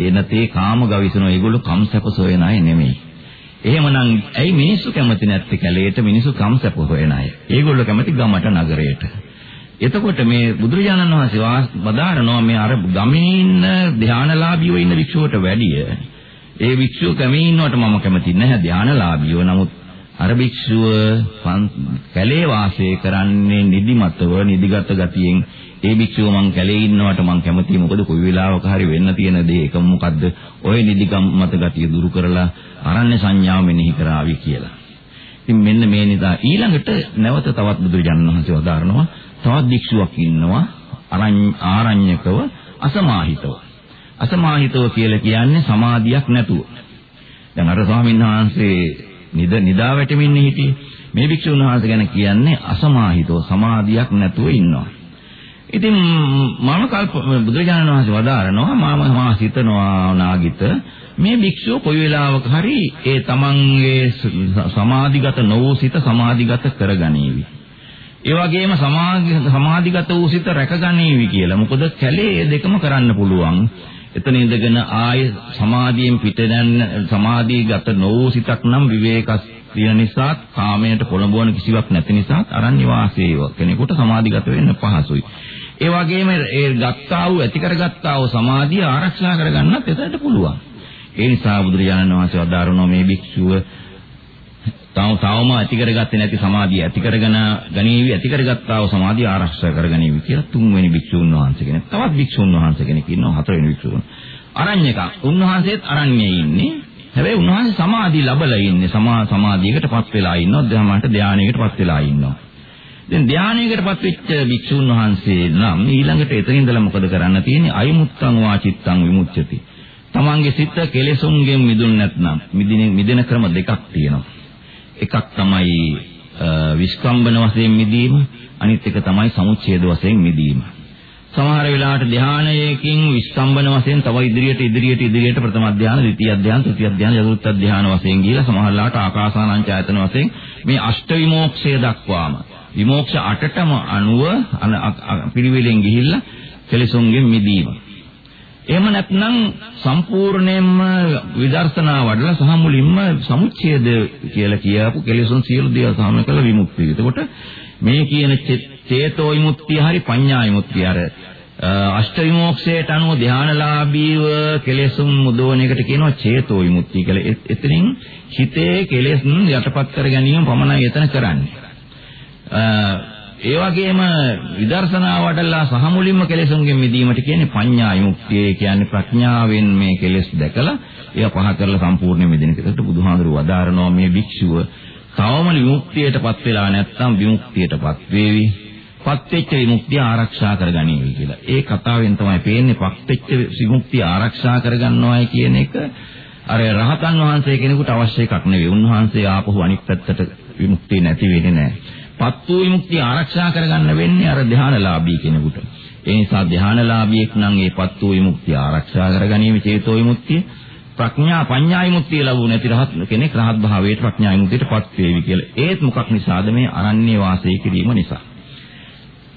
එනතේ කාම ගවිසනෝ ඒගොල්ලෝ කම්සප සොයන අය නෙමෙයි. එහෙමනම් ඇයි මිනිස්සු කැමති නැත්තේ කැලේට මිනිස්සු කම්සප හොයන අය. ඒගොල්ලෝ කැමති ගමට නගරයට. එතකොට මේ බුදුරජාණන් වහන්සේ වදාරනවා මේ අර ගමේ ඉන්න ධානලාභීව ඉන්න වික්ෂුවට වැඩිය. ඒ වික්ෂුව කැමේ ඉන්නවට මම කැමති නැහැ ධානලාභීව නමුත් අර භික්ෂුව කැලේ වාසය කරන්නේ නිදිමතව නිදිගත ගතියෙන්. ඒ භික්ෂුව මං කැලේ ඉන්නවට මං කැමතියි මොකද කොයි වෙලාවක හරි වෙන්න තියෙන දේ එකම මොකද්ද? ඔය නිදිගම් මත ගතිය දුරු කරලා අරණ්‍ය සංඥාව මෙනෙහි කරાવી කියලා. ඉතින් මෙන්න මේ නිසා ඊළඟට නැවත තවත් බුදුරජාණන් වහන්සේ වදාරනවා තවත් භික්ෂුවක් ඉන්නවා ආරණ්‍යකව අසමාහිතව. අසමාහිතව කියලා කියන්නේ සමාධියක් නැතුව. දැන් අර ස්වාමීන් වහන්සේ නිද නිදා වැටෙමින් හිටියේ. මේ භික්ෂුන් වහන්සේ ගැන කියන්නේ අසමාහිතව සමාධියක් නැතුව ඉන්නවා. ඉතින් මම කල්ප බුදුරජාණන් වහන්සේ වදාරනවා මම මා හිතනවා නාගිත මේ භික්ෂුව කොයි වෙලාවක හරි ඒ තමන්ගේ සමාධිගත නොවූ සිත සමාධිගත කරගනීවි. ඒ වගේම සමාධිගත වූ සිත රැකගනීවි කියලා. මොකද කැලේ දෙකම කරන්න පුළුවන්. එතන ඉඳගෙන ආය සමාධියෙන් පිට දැන් සමාධිගත නොවූ සිතක් නම් විවේකස් තියෙන නිසා කාමයට පොළඹවන කිසිවක් නැති නිසා අරණ්‍ය වාසයේ කෙනෙකුට සමාධිගත වෙන්න පහසුයි. ඒ වගේම ඒ ගත්තා වූ ඇති කරගත්තා වූ සමාධිය ආරක්ෂා කරගන්නත් එතනට පුළුවන්. ඒ නිසා බුදුරජාණන් වහන්සේ වදාරනවා මේ භික්ෂුව තව තවම ඇති කරගත්තේ නැති සමාධිය ඇති කරගෙන ගනීවි ඇති කරගත්තා වූ සමාධිය ආරක්ෂා කරගනීවි කියලා තුන්වෙනි භික්ෂුන් වහන්සේ කෙනෙක්. තවත් භික්ෂුන් වහන්සේ කෙනෙක් ඉන්නවා හතරවෙනි භික්ෂුන්. අරඤ්‍යක. උන්වහන්සේත් අරඤ්‍යයේ ඉන්නේ. හැබැයි උන්වහන්සේ සමාධි ලැබලා ඉන්නේ. සමා සමාධියකටපත් වෙලා ඉන්නවා. ධර්මයට ධානයකටපත් වෙලා ඉන්නවා. දැන් ධානයකටපත් වෙච්ච භික්ෂුන් වහන්සේ නම් ඊළඟට එතන ඉඳලා මොකද කරන්න තියෙන්නේ? අයිමුත්තං වාචිත්තං විමුච්ඡති. තමන්ගේ සිත කෙලෙසුන්ගෙන් මිදුන් නැත්නම් මිදින මිදෙන ක්‍රම දෙකක් තියෙනවා. එකක් තමයි විස්කම්බන වශයෙන් මිදීම, අනිත් එක තමයි සමුච්ඡේද වශයෙන් මිදීම. සමහර වෙලාවට ධානයකින් විස්තම්බන වශයෙන් තව ඉදිරියට ඉදිරියට ඉදිරියට ප්‍රථම ධානය, ද්විතීයි ධානය, තෘතීයි ධානය, චතුර්ථ ධානය වශයෙන් ගිහිලා සමහරලාට ආකාසානංචායතන වශයෙන් මේ අෂ්ට විමෝක්ෂය දක්වාම විමෝක්ෂ අටටම අනුව පිළිවෙලෙන් ගිහිල්ලා කෙලෙසුන්ගෙන් මිදීම. එහෙම නැත්නම් සම්පූර්ණයෙන්ම විදර්ශනා වඩලා සහ මුලින්ම සමුච්ඡේද කියලා කියපු කෙලෙසුන් සියලු දේවල් සාමන කළ විමුක්තිය. එතකොට මේ කියන චේතෝ විමුක්තිය හරි පඤ්ඤා විමුක්තිය අර අෂ්ට විමෝක්ෂයට අනුව ධානලාභීව කෙලෙසුන් මුදවන එකට කියනවා චේතෝ විමුක්තිය කියලා. එතනින් හිතේ කෙලෙස් යටපත් කර ගැනීම පමණයි එතන කරන්නේ. ඒ වගේම විදර්ශනා වඩලා සහ මුලින්ම කෙලෙසුන්ගෙන් මිදීමට කියන්නේ පඤ්ඤා විමුක්තිය කියන්නේ ප්‍රඥාවෙන් මේ කෙලෙස් දැකලා ඒවා පහ කරලා සම්පූර්ණයෙන් මිදෙන එකට බුදුහාඳුරු වදාරනවා මේ භික්ෂුව තවම විමුක්තියටපත් වෙලා නැත්නම් විමුක්තියටපත් වේවි. පත් වෙච්ච විමුක්තිය ආරක්ෂා කරගනීවි කියලා. ඒ කතාවෙන් තමයි පේන්නේ පත් වෙච්ච විමුක්තිය ආරක්ෂා කරගන්නවායි කියන එක අර රහතන් වහන්සේ කෙනෙකුට අවශ්‍ය එකක් නෙවෙයි. උන්වහන්සේ ආපහු අනිත් පැත්තට විමුක්තිය නැති වෙන්නේ නැහැ. පත් වූ විමුක්තිය ආරක්ෂා කරගන්න වෙන්නේ අර ධානලාභී කෙනෙකුට. ඒ නිසා ධානලාභියෙක් නම් ඒ පත් වූ විමුක්තිය ආරක්ෂා කරගැනීමේ චේතෝ විමුක්තිය ප්‍රඥා පඤ්ඤා විමුක්තිය ලැබුණ නැති රහත් කෙනෙක් රහත් භාවයට ප්‍රඥා විමුක්තියටපත් වේවි කියලා. ඒත් මොකක් නිසාද මේ අරණ්‍ය වාසය කිරීම නිසා.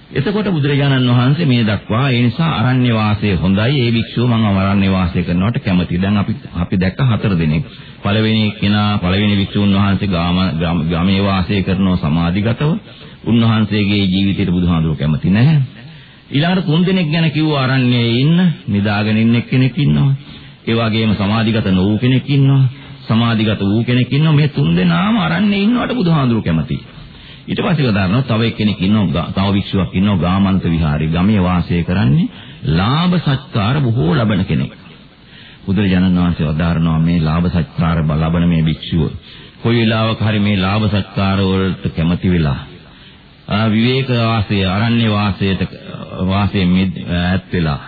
එතකොට බුදුරජාණන් වහන්සේ මේ දක්වා ඒ නිසා අරණ්‍ය වාසය හොඳයි. ඒ භික්ෂුව මම අරණ්‍ය වාසය කරනවට කැමතියි. දැන් අපි අපි දැක්ක හතර දෙනෙක්. පළවෙනි කෙනා පළවෙනි භික්ෂුන් වහන්සේ ගාමේ වාසය කරනව සමාධිගතව. උන්වහන්සේගේ ජීවිතයට බුදුහාඳුර කැමති නැහැ. ඊළඟට තුන් දෙනෙක් ගැන කිව්ව අරණ්‍යයේ ඉන්න නිදාගෙන ඉන්න කෙනෙක් ඉන්නවා. ඒ වගේම සමාධිගත නොවූ කෙනෙක් ඉන්නවා. සමාධිගත වූ කෙනෙක් ඉන්නවා. මේ තුන් දෙනාම අරන්නේ ඉන්නවට බුදුහාඳුරු කැමතියි. ඊට පස්සේ උදාහරණයක් තව එක්කෙනෙක් ඉන්නවා තව වික්ෂුවක් ඉන්නවා ගාමන්ත විහාරේ ගමේ වාසය කරන්නේ ලාභ සත්කාර බොහෝ ලබන කෙනෙක්. බුදුරජාණන් වහන්සේ වදාරනවා මේ ලාභ සත්කාර ලබන මේ භික්ෂුව කොයි වෙලාවක හරි මේ ලාභ සත්කාර වලට කැමති වෙලා විවේක වාසය අරණ්‍ය වාසයට වාසයෙන් ඈත් වෙලා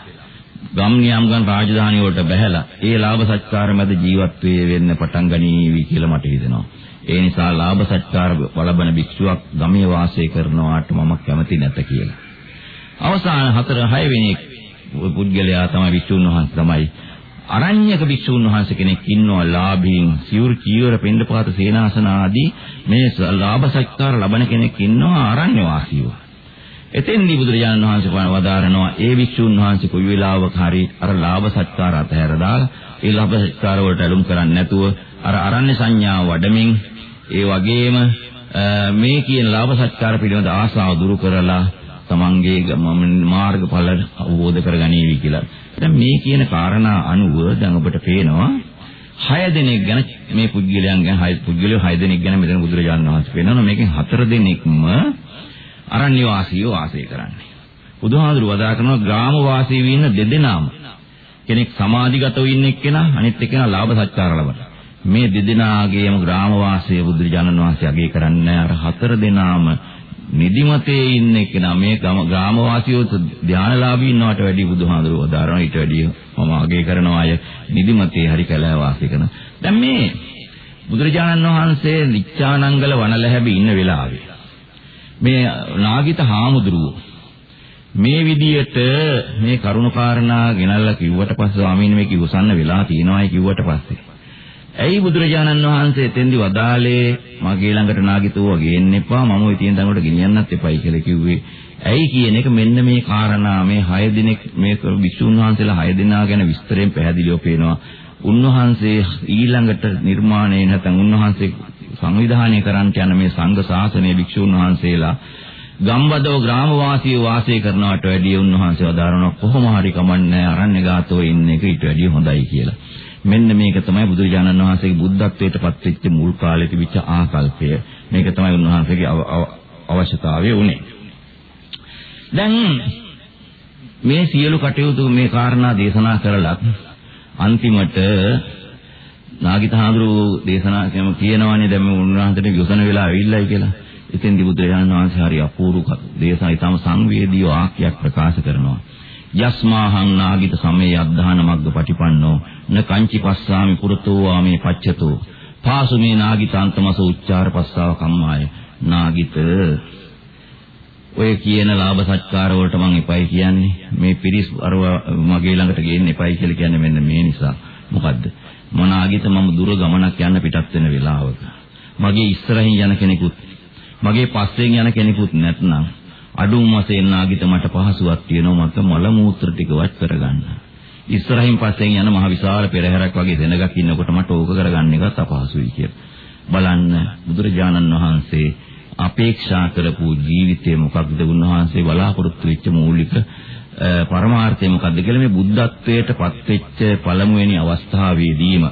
ගම් නියම්ගන් රාජධානි වලට බැහැලා ඒ ලාභ සත්කාර මැද ජීවත් වෙන්න පටන් ගනීවි කියලා මට හිතෙනවා. ඒ නිසා ලාභ සත්කාර බලබන භික්ෂුවක් ගමේ වාසය කරනවාට මම කැමති නැත කියලා. අවසාන හතර හය වෙනි පුද්ගලයා තමයි භික්ෂුන් වහන්සේ තමයි. අරණ්‍යක භික්ෂුන් වහන්සේ කෙනෙක් ඉන්නවා ලාභීන් සිවුරු චීවර පින්ඩපාත සේනාසන ආදී මේ ලාභ සත්කාර ලබන කෙනෙක් ඉන්නවා අරණ්‍ය වාසීව. එතෙන්දී බුදුරජාණන් වහන්සේ වදාරනවා ඒ වික්ෂුන් වහන්සේ කොයි වෙලාවක හරි අර ලාභ සත්කාර අතහැර දාලා ඒ ලාභ සත්කාර වලට ඇලුම් කරන්නේ නැතුව අර අරණ්‍ය සංඥාව වඩමින් ඒ වගේම මේ කියන ලාභ සත්කාර පිළිබඳ ආසාව දුරු කරලා තමන්ගේ මාර්ගඵල අවබෝධ කරගනීවි කියලා. දැන් මේ කියන කාරණා අනුව දැන් ඔබට පේනවා හය දෙනෙක් ගැන මේ පුද්ගලයන් ගැන හය පුද්ගලයෝ හය දෙනෙක් ගැන මෙතන බුදුරජාණන් වහන්සේ පෙන්නනවා මේකෙන් හතර දෙනෙක්ම අරණ්‍ය වාසීව වාසය කරන්නේ. බුදුහාඳුරු වදා කරනවා ග්‍රාම වාසීව ඉන්න දෙදෙනාම කෙනෙක් සමාධිගතව ඉන්න එක්කෙනා අනිත් එක්කෙනා ලාභ සත්කාර ලබන. මේ දෙදෙනාගේම ග්‍රාම වාසය බුදුරජාණන් වහන්සේ අගය කරන්නේ අර හතර දෙනාම නිදිමතේ ඉන්න එක්කෙනා මේ ග්‍රාම වාසීව ධානලාභී ඉන්නවට වැඩි බුදුහාඳුරු වදාරනවා ඊට වැඩිය මම අගය කරනවා අය නිදිමතේ හරි කැලෑ වාසය කරන. දැන් මේ බුදුරජාණන් වහන්සේ නිච්ඡානංගල වනලැහැබි ඉන්න වෙලාවේ මේ නාගිත හාමුදුරුවෝ මේ විදියට මේ කරුණාකාරණා ගෙනල්ලා කිව්වට පස්සේ ස්වාමීන් මේක ඉවසන්න වෙලා තියෙනවායි කිව්වට පස්සේ ඇයි බුදුරජාණන් වහන්සේ එතෙන්දි වදාලේ මගේ ළඟට නාගිතෝ වගේ එන්න එපා. මම ওই තියෙන තැනකට ගෙනියන්නත් එපයි කියලා කිව්වේ. ඇයි කියන එක? මෙන්න මේ කාරණා. මේ 6 දිනක් මේ විසුණු වහන්සේලා 6 දෙනා ගැන විස්තරයෙන් පැහැදිලිව පේනවා. උන්වහන්සේ ඊළඟට නිර්මාණය නැත්නම් උන්වහන්සේ සංවිධානය කරන්නට යන මේ සංඝ ශාසනයේ භික්ෂුන් වහන්සේලා ගම්බදව ග්‍රාමවාසීව වාසය කරනවට වැඩිය උන්වහන්සේ වදාරනවා. කොහොම හරි කමන්නේ අරණ්‍යගතව ඉන්න එක ඊට වැඩිය හොඳයි කියලා. මෙන්න මේක තමයි බුදුරජාණන් වහන්සේගේ බුද්ධත්වයට පත්වෙච්ච මුල් කාලේ තිබිච්ච ආකල්පය. මේක තමයි උන්වහන්සේගේ අවශ්‍යතාවය උනේ. දැන් මේ සියලු කටයුතු මේ කාරණා දේශනා කරලත් අන්තිමට නාගිත හාමුදුරු දේශනා කියනවානේ දැන් මේ උන්වහන්සේට යොසන වෙලා ඇවිල්ලායි කියලා. ඉතින් දිබුදුරජාණන් වහන්සේ හරි අපූර්ව දේශනා ඊටම සංවේදී වාක්‍යයක් ප්‍රකාශ කරනවා. යස්මාහං නාගිත සමේ අද්ධාන මග්ග පටිපන්නෝ. න කංචි පස්සාමි පුරතෝ වාමේ පච්චතෝ පාසුමේ නාගිත අන්තමස උච්චාර පස්සාව කම්මාය. නාගිත. ඔය කියන ලාභ සත්කාර වලට මං එපයි කියන්නේ. මේ පිරිස් අර මගේ ළඟට ගේන්න එපයි කියලා කියන්නේ මෙන්න මේ නිසා. මොකද්ද? මොනාගිත මම දුර ගමනක් යන්න පිටත් වෙන වෙලාවක. මගේ ඉස්සරහින් යන කෙනෙකුත් මගේ පස්සෙන් යන කෙනෙකුත් නැත්නම් අඩුම වශයෙන් නාගිත මට පහසුවක් තියෙනවා මත මල මූත්‍ර ටික වත් කරගන්න. ඉස්සරහින් පස්සෙන් යන මහ විශාල පෙරහැරක් වගේ දෙනගක් ඉන්නකොට මට ඕක කරගන්න එකත් අපහසුයි කියලා. බලන්න බුදුරජාණන් වහන්සේ අපේක්ෂා කරපු ජීවිතය මොකක්ද උන්වහන්සේ බලාපොරොත්තු වෙච්ච මූලික පරමාර්ථය මොකක්ද කියලා මේ බුද්ධත්වයට පත්වෙච්ච පළමුවෙනි අවස්ථාවේදීම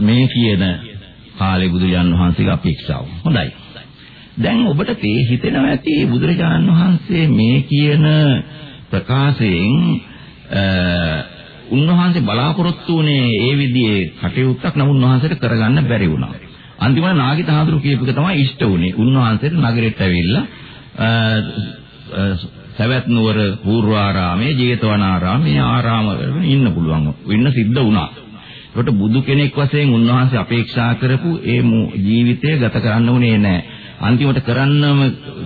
මේ කියන කාලේ බුදුරජාණන් වහන්සේගේ අපේක්ෂාව. හොඳයි. දැන් ඔබට තේ හිතෙනවා ඇති බුදුරජාණන් වහන්සේ මේ කියන ප්‍රකාශයෙන් උන්වහන්සේ බලාපොරොත්තු වුණේ ඒ විදිහේ කටයුත්තක් නම් උන්වහන්සේට කරගන්න බැරි වුණා. අන්තිමට නාගිත හාමුදුරු කියපු එක තමයි ඉෂ්ට වුණේ. උන්වහන්සේට නගරෙට ඇවිල්ලා සවැත් නුවර පූර්වාරාමයේ ජේතවනාරාමයේ ආරාම ඉන්න පුළුවන්. ඉන්න සිද්ධ වුණා. ඒකට බුදු කෙනෙක් වශයෙන් උන්වහන්සේ අපේක්ෂා කරපු ඒ ජීවිතය ගත කරන්න උනේ නැහැ. අන්තිමට කරන්නම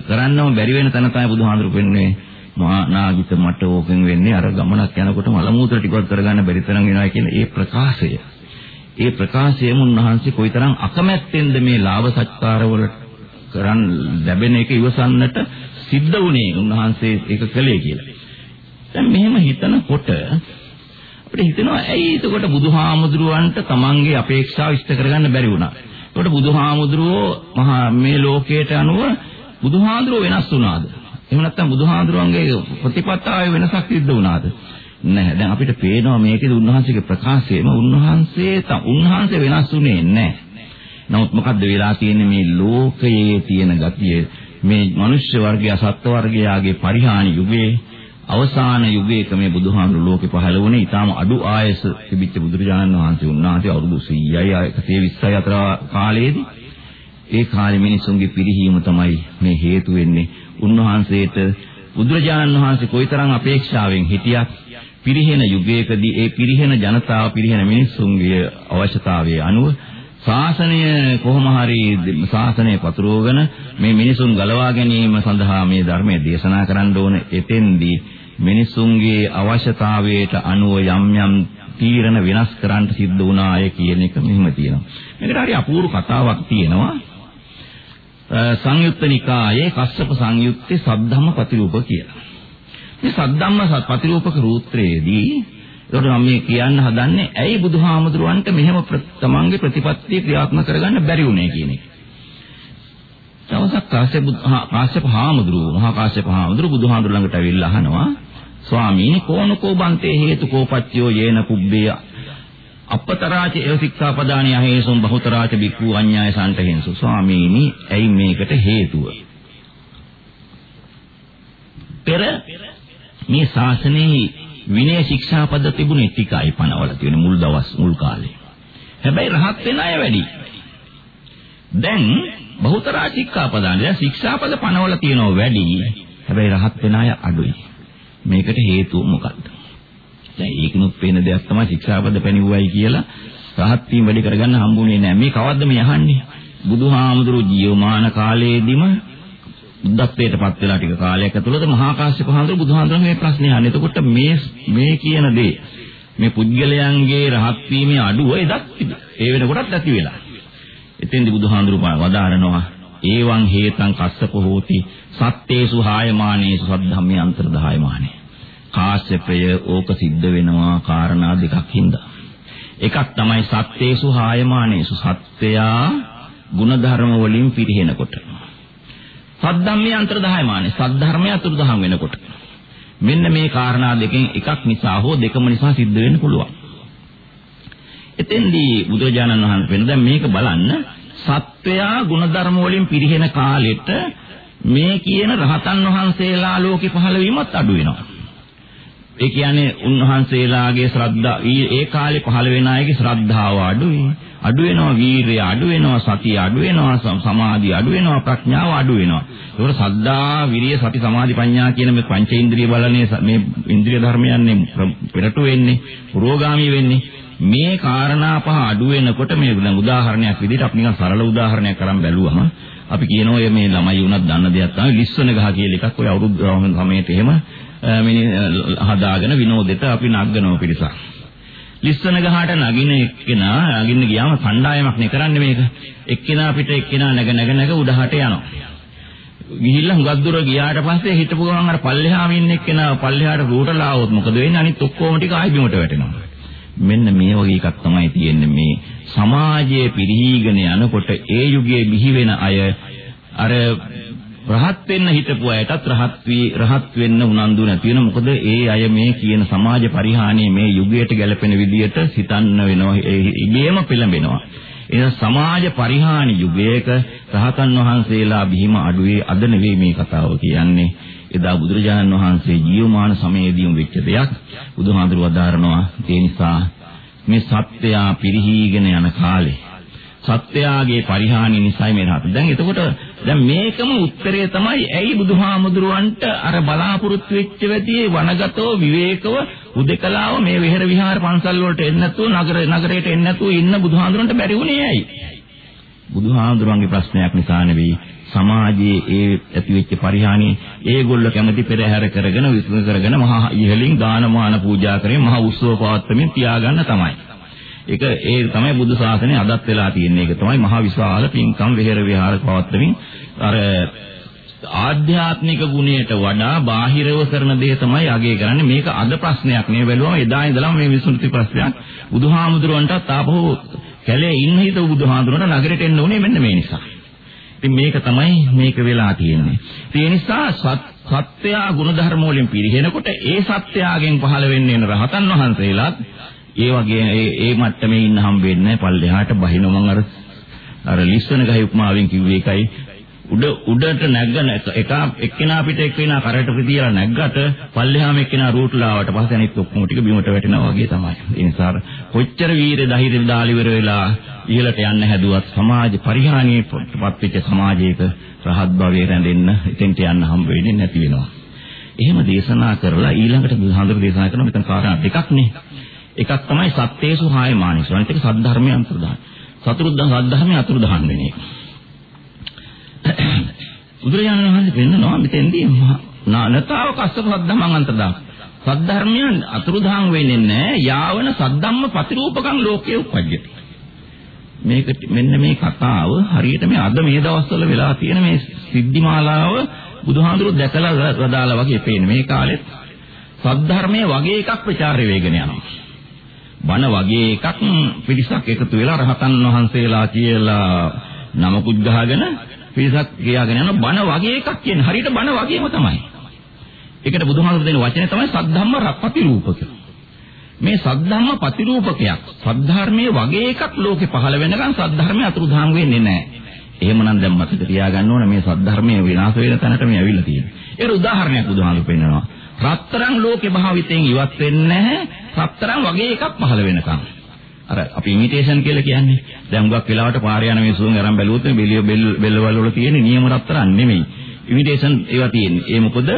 කරන්නම බැරි වෙන තැන තමයි බුදුහාඳුරු පෙන්වන්නේ මහා නාගිත මට ඕකෙන් වෙන්නේ අර ගමනක් යනකොට මල මූත්‍ර ටිකවත් කරගන්න බැරි තරම් වෙනවා කියන ඒ ප්‍රකාශය. ඒ ප්‍රකාශයම උන්වහන්සේ කොයිතරම් අකමැත්තෙන්ද මේ ලාභ සත්කාරවල කරන් ලැබෙන එක ඉවසන්නට සිද්ධ වුණේ උන්වහන්සේ ඒක කළේ කියලා. දැන් මෙහෙම හිතනකොට අපිට හිතෙනවා ඇයි එතකොට බුදුහාමුදුරුවන්ට තමන්ගේ අපේක්ෂාව ඉෂ්ට කරගන්න බැරි වුණා. ඒකට බුදුහාමුදුරුවෝ මහා මේ ලෝකයට අනුව බුදුහාමුදුරුවෝ වෙනස් වුණාද? එහෙම නැත්නම් බුදුහාමුදුරුවන්ගේ ප්‍රතිපත්තාවේ වෙනසක් සිද්ධ වුණාද? නැහැ. දැන් අපිට පේනවා මේකේ උන්වහන්සේගේ ප්‍රකාශයේම උන්වහන්සේ උන්වහන්සේ වෙනස් වුණේ නැහැ. නමුත් මොකද්ද වෙලා තියෙන්නේ මේ ලෝකයේ තියෙන ගතිය මේ මනුෂ්‍ය වර්ගය සත්ත්ව වර්ගයාගේ පරිහානි යුගයේ අවසාන යුගයක මේ බුදුහාමුදුරු ලෝකෙ පහළ වුණේ ඊටාම අඩු ආයස තිබිච්ච බුදුරජාණන් වහන්සේ උන්වහන්සේ අවුරුදු 100යි 120යි අතර කාලයේදී. ඒ කාලේ මිනිසුන්ගේ පිරිහීම තමයි මේ හේතු වෙන්නේ. උන්වහන්සේට බුදුරජාණන් වහන්සේ කොයිතරම් අපේක්ෂාවෙන් හිටියත් පිරිහෙන යුගයකදී ඒ පිරිහෙන ජනතාව පිරිහෙන මිනිසුන්ගේ අවශ්‍යතාවයේ අනුව ශාසනය කොහොම හරි ශාසනය පතුරවගෙන මේ මිනිසුන් ගලවා ගැනීම සඳහා මේ ධර්මයේ දේශනා කරන්න ඕන. එතෙන්දී මිනිසුන්ගේ අවශ්‍යතාවයට අනුව යම් යම් තීරණ වෙනස් කරන්න සිද්ධ වුණාය කියන එක මෙහෙම තියෙනවා. මේකට හරි අපූර්ව කතාවක් තියෙනවා. සංයුත්ත නිකායේ කස්සප සංයුත්තේ සද්ධම්ම ප්‍රතිරූප කියලා. මේ සද්ධම්ම ප්‍රතිරූපක රූත්‍රයේදී ඒකට මම මේ කියන්න හදන්නේ ඇයි බුදුහාමුදුරුවන්ට මෙහෙම තමන්ගේ ප්‍රතිපත්තිය ක්‍රියාත්මක කරගන්න බැරි වුනේ කියන එක. දවසක් කාශ්‍යප කාශ්‍යප හාමුදුරුවෝ මහා කාශ්‍යප හාමුදුරුවෝ බුදුහාමුදුරු ළඟට ඇවිල්ලා අහනවා ස්වාමීනි කෝනකෝ බන්තේ හේතු කෝපච්චයෝ යේන පුබ්බේ අපතරාච ඒ ශික්ෂාපදානිය හේසොම් බහුතරාච බික්ඛු අඤ්ඤාය සම්තහෙන්සු ස්වාමීනි ඇයි මේකට හේතුව? පෙර මේ ශාසනයේ විනය ශික්ෂාපද තිබුණේ ටිකයි පනවල තියෙන මුල් දවස් මුල් කාලේ. හැබැයි රහත් වෙන අය වැඩි. දැන් බහුතරා ශික්ෂාපදාන දැන් ශික්ෂාපද පනවල තියෙනවා වැඩි. හැබැයි රහත් වෙන අය අඩුයි. මේකට හේතුව මොකක්ද? දැන් ඒකිනුත් පේන දෙයක් තමයි ශික්ෂාපද පැනිවුවයි කියලා රහත් වීම වැඩි කරගන්න හම්බුනේ නැහැ මේ කවද්ද මේ අහන්නේ? බුදුහාමුදුරු ජීවමාන කාලයේදීම බුද්ධත්වයට පත් වෙලා ටික කාලයක් ඇතුළත මහා කාශ්‍යප හාමුදුරු බුදුහාමුදුරන් මේ ප්‍රශ්නේ අහන්නේ. එතකොට මේ මේ කියන දේ මේ පුද්ගලයන්ගේ රහත් වීමේ අඩුව එදත් ඒ වෙනකොටත් ඇති වෙලා. එතෙන්දි බුදුහාඳුරු වදාරනවා ඒවං හේතං කස්සප හෝති සත්තේසු හායමානේසු සද්ධම්මේ අන්තර්දායමානේ. කාශ්‍යපය ඕක සිද්ධ වෙනවා කාරණා දෙකක් හින්දා. එකක් තමයි සත්තේසු හායමානේසු සත්‍යයා ಗುಣධර්ම වලින් පිරිහෙනකොට. සද්ධම්මේ අන්තර්දායමානේ සද්ධර්මයේ අතුරුදහන් වෙනකොට. මෙන්න මේ කාරණා දෙකෙන් එකක් නිසා හෝ දෙකම නිසා සිද්ධ වෙන්න පුළුවන්. එතෙන්දී බුදුරජාණන් වහන්සේ වෙන දැන් මේක බලන්න සත්වයා ಗುಣධර්ම වලින් පිරිහෙන කාලෙට මේ කියන රහතන් වහන්සේලා ලෝකෙ පහළ වීමත් අඩු වෙනවා. ඒ කියන්නේ උන්වහන්සේලාගේ ශ්‍රද්ධා ඒ කාලේ පහළ වෙන අයගේ ශ්‍රද්ධාව අඩුයි. අඩු වෙනවා වීරිය අඩු වෙනවා සතිය අඩු වෙනවා සමාධිය අඩු වෙනවා ප්‍රඥාව අඩු වෙනවා. ඒකට සද්දා විරිය සති සමාධි ප්‍රඥා කියන මේ පංචේන්ද්‍රිය බලන්නේ මේ ඉන්ද්‍රිය ධර්මයන්නේ පෙරටු වෙන්නේ පුරෝගාමී වෙන්නේ. මේ කාරණා පහ අඩු වෙනකොට මේ උදාහරණයක් විදිහට අපි නිකන් සරල උදාහරණයක් කරන් බැලුවම අපි කියනවා මේ ළමයි වුණත් දන්න දෙයක් තමයි ලිස්සන ගහ කියලා එකක් ඔය අවුරුදු සමයේට එහෙම මිනි හදාගෙන විනෝදෙට අපි නගනවා පිරිසක්. ලිස්සන ගහට නගින එක්කෙනා නගින්න ගියාම කණ්ඩායමක් නේ කරන්නේ මේක. එක්කෙනා පිට එක්කෙනා නැග නැග නැග උඩහට යනවා. ගිහිල්ලා හුඟක් දුර ගියාට පස්සේ හිටපු ගමන් අර පල්ලෙහාම ඉන්න එක්කෙනා පල්ලෙහාට රූටලා આવොත් මොකද වෙන්නේ? අනිත් ඔක්කොම ටික ආයි බිමට වැටෙනවා. මෙන්න මේ වගේ එකක් තමයි තියෙන්නේ. මේ සමාජයේ පිරිහීගෙන යනකොට ඒ යුගයේ බිහි වෙන අය අර රහත් වෙන්න හිටපු අයටත් රහත් වී රහත් වෙන්න උනන්දු නැති වෙන. මොකද ඒ අය මේ කියන සමාජ පරිහානිය මේ යුගයට ගැලපෙන විදියට සිතන්න වෙනවා. ඉබේම පෙළඹෙනවා. එන සමාජ පරිහානි යුගයක රහතන් වහන්සේලා බිහිම අඩුවේ අද නෙවෙයි මේ කතාව කියන්නේ. එදා බුදුරජාණන් වහන්සේ ජීවමාන සමයේදීම වෙච්ච දෙයක් බුදුහාඳුර වදාරනවා ඒ නිසා මේ සත්‍යය පිරිහීගෙන යන කාලේ සත්‍යයාගේ පරිහානි නිසායි මේ රහත. දැන් එතකොට දැන් මේකම උත්තරය තමයි ඇයි බුදුහාමුදුරුවන්ට අර බලාපොරොත්තු වෙච්ච වැඩි වනගතව විවේකව උදකලාව මේ විහෙර විහාර පන්සල් වලට එන්නේ නැතුව නගර නගරයට එන්නේ නැතුව ඉන්න බුදුහාමුදුරන්ට බැරි වුණේ ඇයි? බුදුහාමුදුරන්ගේ ප්‍රශ්නයක් නිසා නෙවෙයි සමාජයේ ඒ ඇතිවෙච්ච පරිහානිය ඒගොල්ලෝ කැමති පෙරහැර කරගෙන විසඳ කරගෙන මහා ඉහලින් දානමාන පූජා කරමින් මහා උත්සව පවත්වමින් තියාගන්න තමයි. ඒක ඒ තමයි බුදු ශාසනය අදත් වෙලා තියෙන්නේ. ඒක තමයි මහා විශාල පින්කම් විහෙර විහාර පවත්වමින් අර ආධ්‍යාත්මික ගුණයට වඩා බාහිරව කරන දේ තමයි අගය කරන්නේ. මේක අද ප්‍රශ්නයක් නේ බැලුවම එදා ඉඳලම මේ විසුණුති ප්‍රශ්නයක්. බුදුහාමුදුරුවන්ටත් ආපහු කැලේ ඉන්න හිතව බුදුහාමුදුරුවන්ට නගරෙට එන්න උනේ මෙන්න මේ නිසා. ඉතින් මේක තමයි මේක වෙලා තියෙන්නේ. ඒ නිසා සත්‍යයා ගුණධර්ම වලින් පිරිහෙනකොට ඒ සත්‍යයෙන් පහළ වෙන්නේ රහතන් වහන්සේලාත් ඒ වගේ ඒ ඒ මට්ටමේ ඉන්න හම්බෙන්නේ පල්ලෙහාට බහින මම අර අර ලිස්සන ගහේ උපමාවෙන් කිව්වේ ඒකයි උඩ උඩට නැග්ගන එක එක්කෙනා පිට එක්කෙනා කරට පිටියලා නැග්ගට පල්ලෙහාම එක්කෙනා රූට්ලා ආවට පස්සේ අනිත් ඔක්කොම ටික බිමට වැටෙනවා වගේ තමයි. ඒ නිසා කොච්චර වීරය ධෛර්ය දාලි ඉවර වෙලා ඉහළට යන්න හැදුවත් සමාජ පරිහානියටපත් වෙච්ච සමාජයක රහත් භවයේ රැඳෙන්න එතෙන්ට යන්න හම්බ වෙන්නේ නැති වෙනවා. එහෙම දේශනා කරලා ඊළඟට බුදුහාමුදුරු දේශනා කරන මෙතන කාරණා දෙකක් නේ. එකක් තමයි සත්‍යේසු හායමානිසු. අනිත් එක සද්ධර්මයේ අන්තර්දාන. සතුරුද්දන් සද්ධර්මයේ අතුරුදහන් වෙන එක. *coughs* බුදුරජාණන් වහන්සේ පෙන්නනවා මෙතෙන්දී නතාව කස්සප සද්ධම්මං අන්තර්දාන. සද්ධර්මයන් අතුරුදහන් වෙන්නේ නැහැ. යාවන සද්ධම්ම ප්‍රතිරූපකං ලෝකේ උපජ්ජති. මේක මෙන්න මේ කතාව හරියට මේ අද මේ දවස්වල වෙලා තියෙන මේ සිද්ධිමාලාව බුදුහාඳුරු දැකලා වදාලා වගේ පේන මේ කාලෙත් සද්ධර්මයේ වගේ එකක් ප්‍රචාරය වෙගෙන යනවා. බණ වගේ එකක් පිරිසක් එකතු වෙලා රහතන් වහන්සේලා කියලා නමකුත් ගහගෙන පිරිසක් කියාගෙන යන බණ වගේ එකක් කියන්නේ හරියට බණ වගේම තමයි. ඒකට බුදුහාමුදුරු දෙන වචනේ තමයි සද්ධම්ම රප්පතිරූපක. මේ සද්ධම්ම ප්‍රතිරූපකයක්. සද්ධර්මයේ වගේ එකක් ලෝකේ පහළ වෙනකන් සද්ධර්මයේ අතුරුදහන් වෙන්නේ නැහැ. එහෙමනම් දැන් මතක තියාගන්න ඕන මේ සද්ධර්මයේ විනාශ වෙන තැනට මේ ඇවිල්ලා තියෙන්නේ. ඒක උදාහරණයක් බුදුහාමුදුරු පෙන්නනවා. රත්තරන් ලෝකේ භාවිතයෙන් ඉවත් වෙන්නේ නැහැ. රත්තරන් වගේ එකක් පහළ වෙනකන්. අර අපි ඉමිටේෂන් කියලා කියන්නේ. දැන් හුඟක් වෙලාවට පාරේ යන මිනිස්සුන් අරන් බැලුවොත් මේ බෙලිය බෙල්ලවල වල තියෙන නියම රත්තරන් නෙමෙයි. ඉමිටේෂන් ඒවා තියෙන්නේ. ඒ මොකද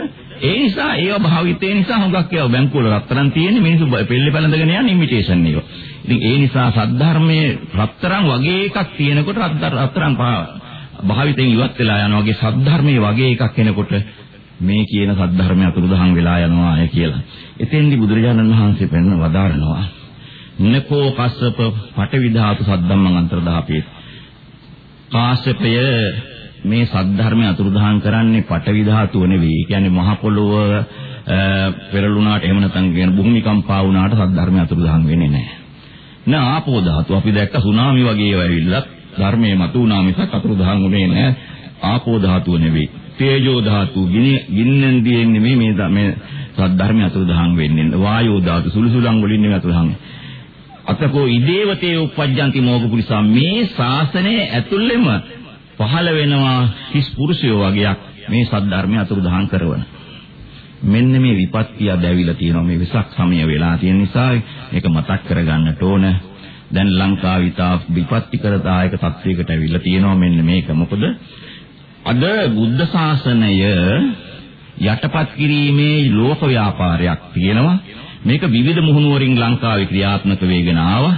ඒ නිසා ඒවා භාවිතේ නිසා හුඟක් ඒවා බැංකු වල රත්තරන් තියෙන්නේ මිනිස්සු පෙල්ලේ පැලඳගෙන යන ඉමිටේෂන් ඒවා. ඉතින් ඒ නිසා සද්ධර්මයේ රත්තරන් වගේ එකක් තියෙනකොට රත්තරන් භාවිතෙන් ඉවත් වෙලා යනවා වගේ සද්ධර්මයේ වගේ එකක් එනකොට මේ කියන සද්ධර්මය අතුරුදහන් වෙලා යනවා අය කියලා. එතෙන්දි බුදුරජාණන් වහන්සේ පෙන්වන වදාරනවා. නකෝ කස්සප පටවි ධාතු සද්දම්මං අන්තර්දාපේ. කාශ්‍යපය මේ සද්ධර්මය අතුරුදහන් කරන්නේ පටවි ධාතුව නෙවෙයි. කියන්නේ මහ පොළොව පෙරළුණාට එහෙම නැත්නම් කියන භූමිකම්පා වුණාට සද්ධර්මය අතුරුදහන් වෙන්නේ නැහැ. නා ආපෝ ධාතුව අපි දැක්ක සුනාමි වගේ ඒවා ඇවිල්ලත් ධර්මයේ මතු වුණා මිසක් අතුරුදහන් වුණේ නැහැ. ආපෝ ධාතුව නෙවෙයි. තේජෝ ධාතු ගින්නෙන් දියෙන්නේ මේ මේ මේ සද්ධර්ම අතුරුදහන් වෙන්නේ වායෝ ධාතු සුළුසුලන් වලින් නෙවෙයි අතුරුදහන් අතකෝ ඉදේවතේ උපජ්ජන්ති මොගපුරිසා මේ ශාසනය ඇතුළෙම පහළ වෙනවා හිස් පුරුෂයෝ වගේක් මේ සද්ධර්මය අතුරුදහන් කරන මෙන්න මේ විපත්තිය දැවිලා තියෙනවා මේ විසක් සමය වෙලා තියෙන නිසා මේක මතක් කරගන්නට ඕන. දැන් ලංකාව ඉතා විපත්තිකරදායක තත්වයකට ඇවිල්ලා තියෙනවා මෙන්න මේක. මොකද අද බුද්ධ ශාසනය යටපත් කිරීමේ ලෝක ව්‍යාපාරයක් තියෙනවා. මේක විවිධ මුහුණුවරින් ලංකාවේ ක්‍රියාත්මක වෙගෙන ආවා.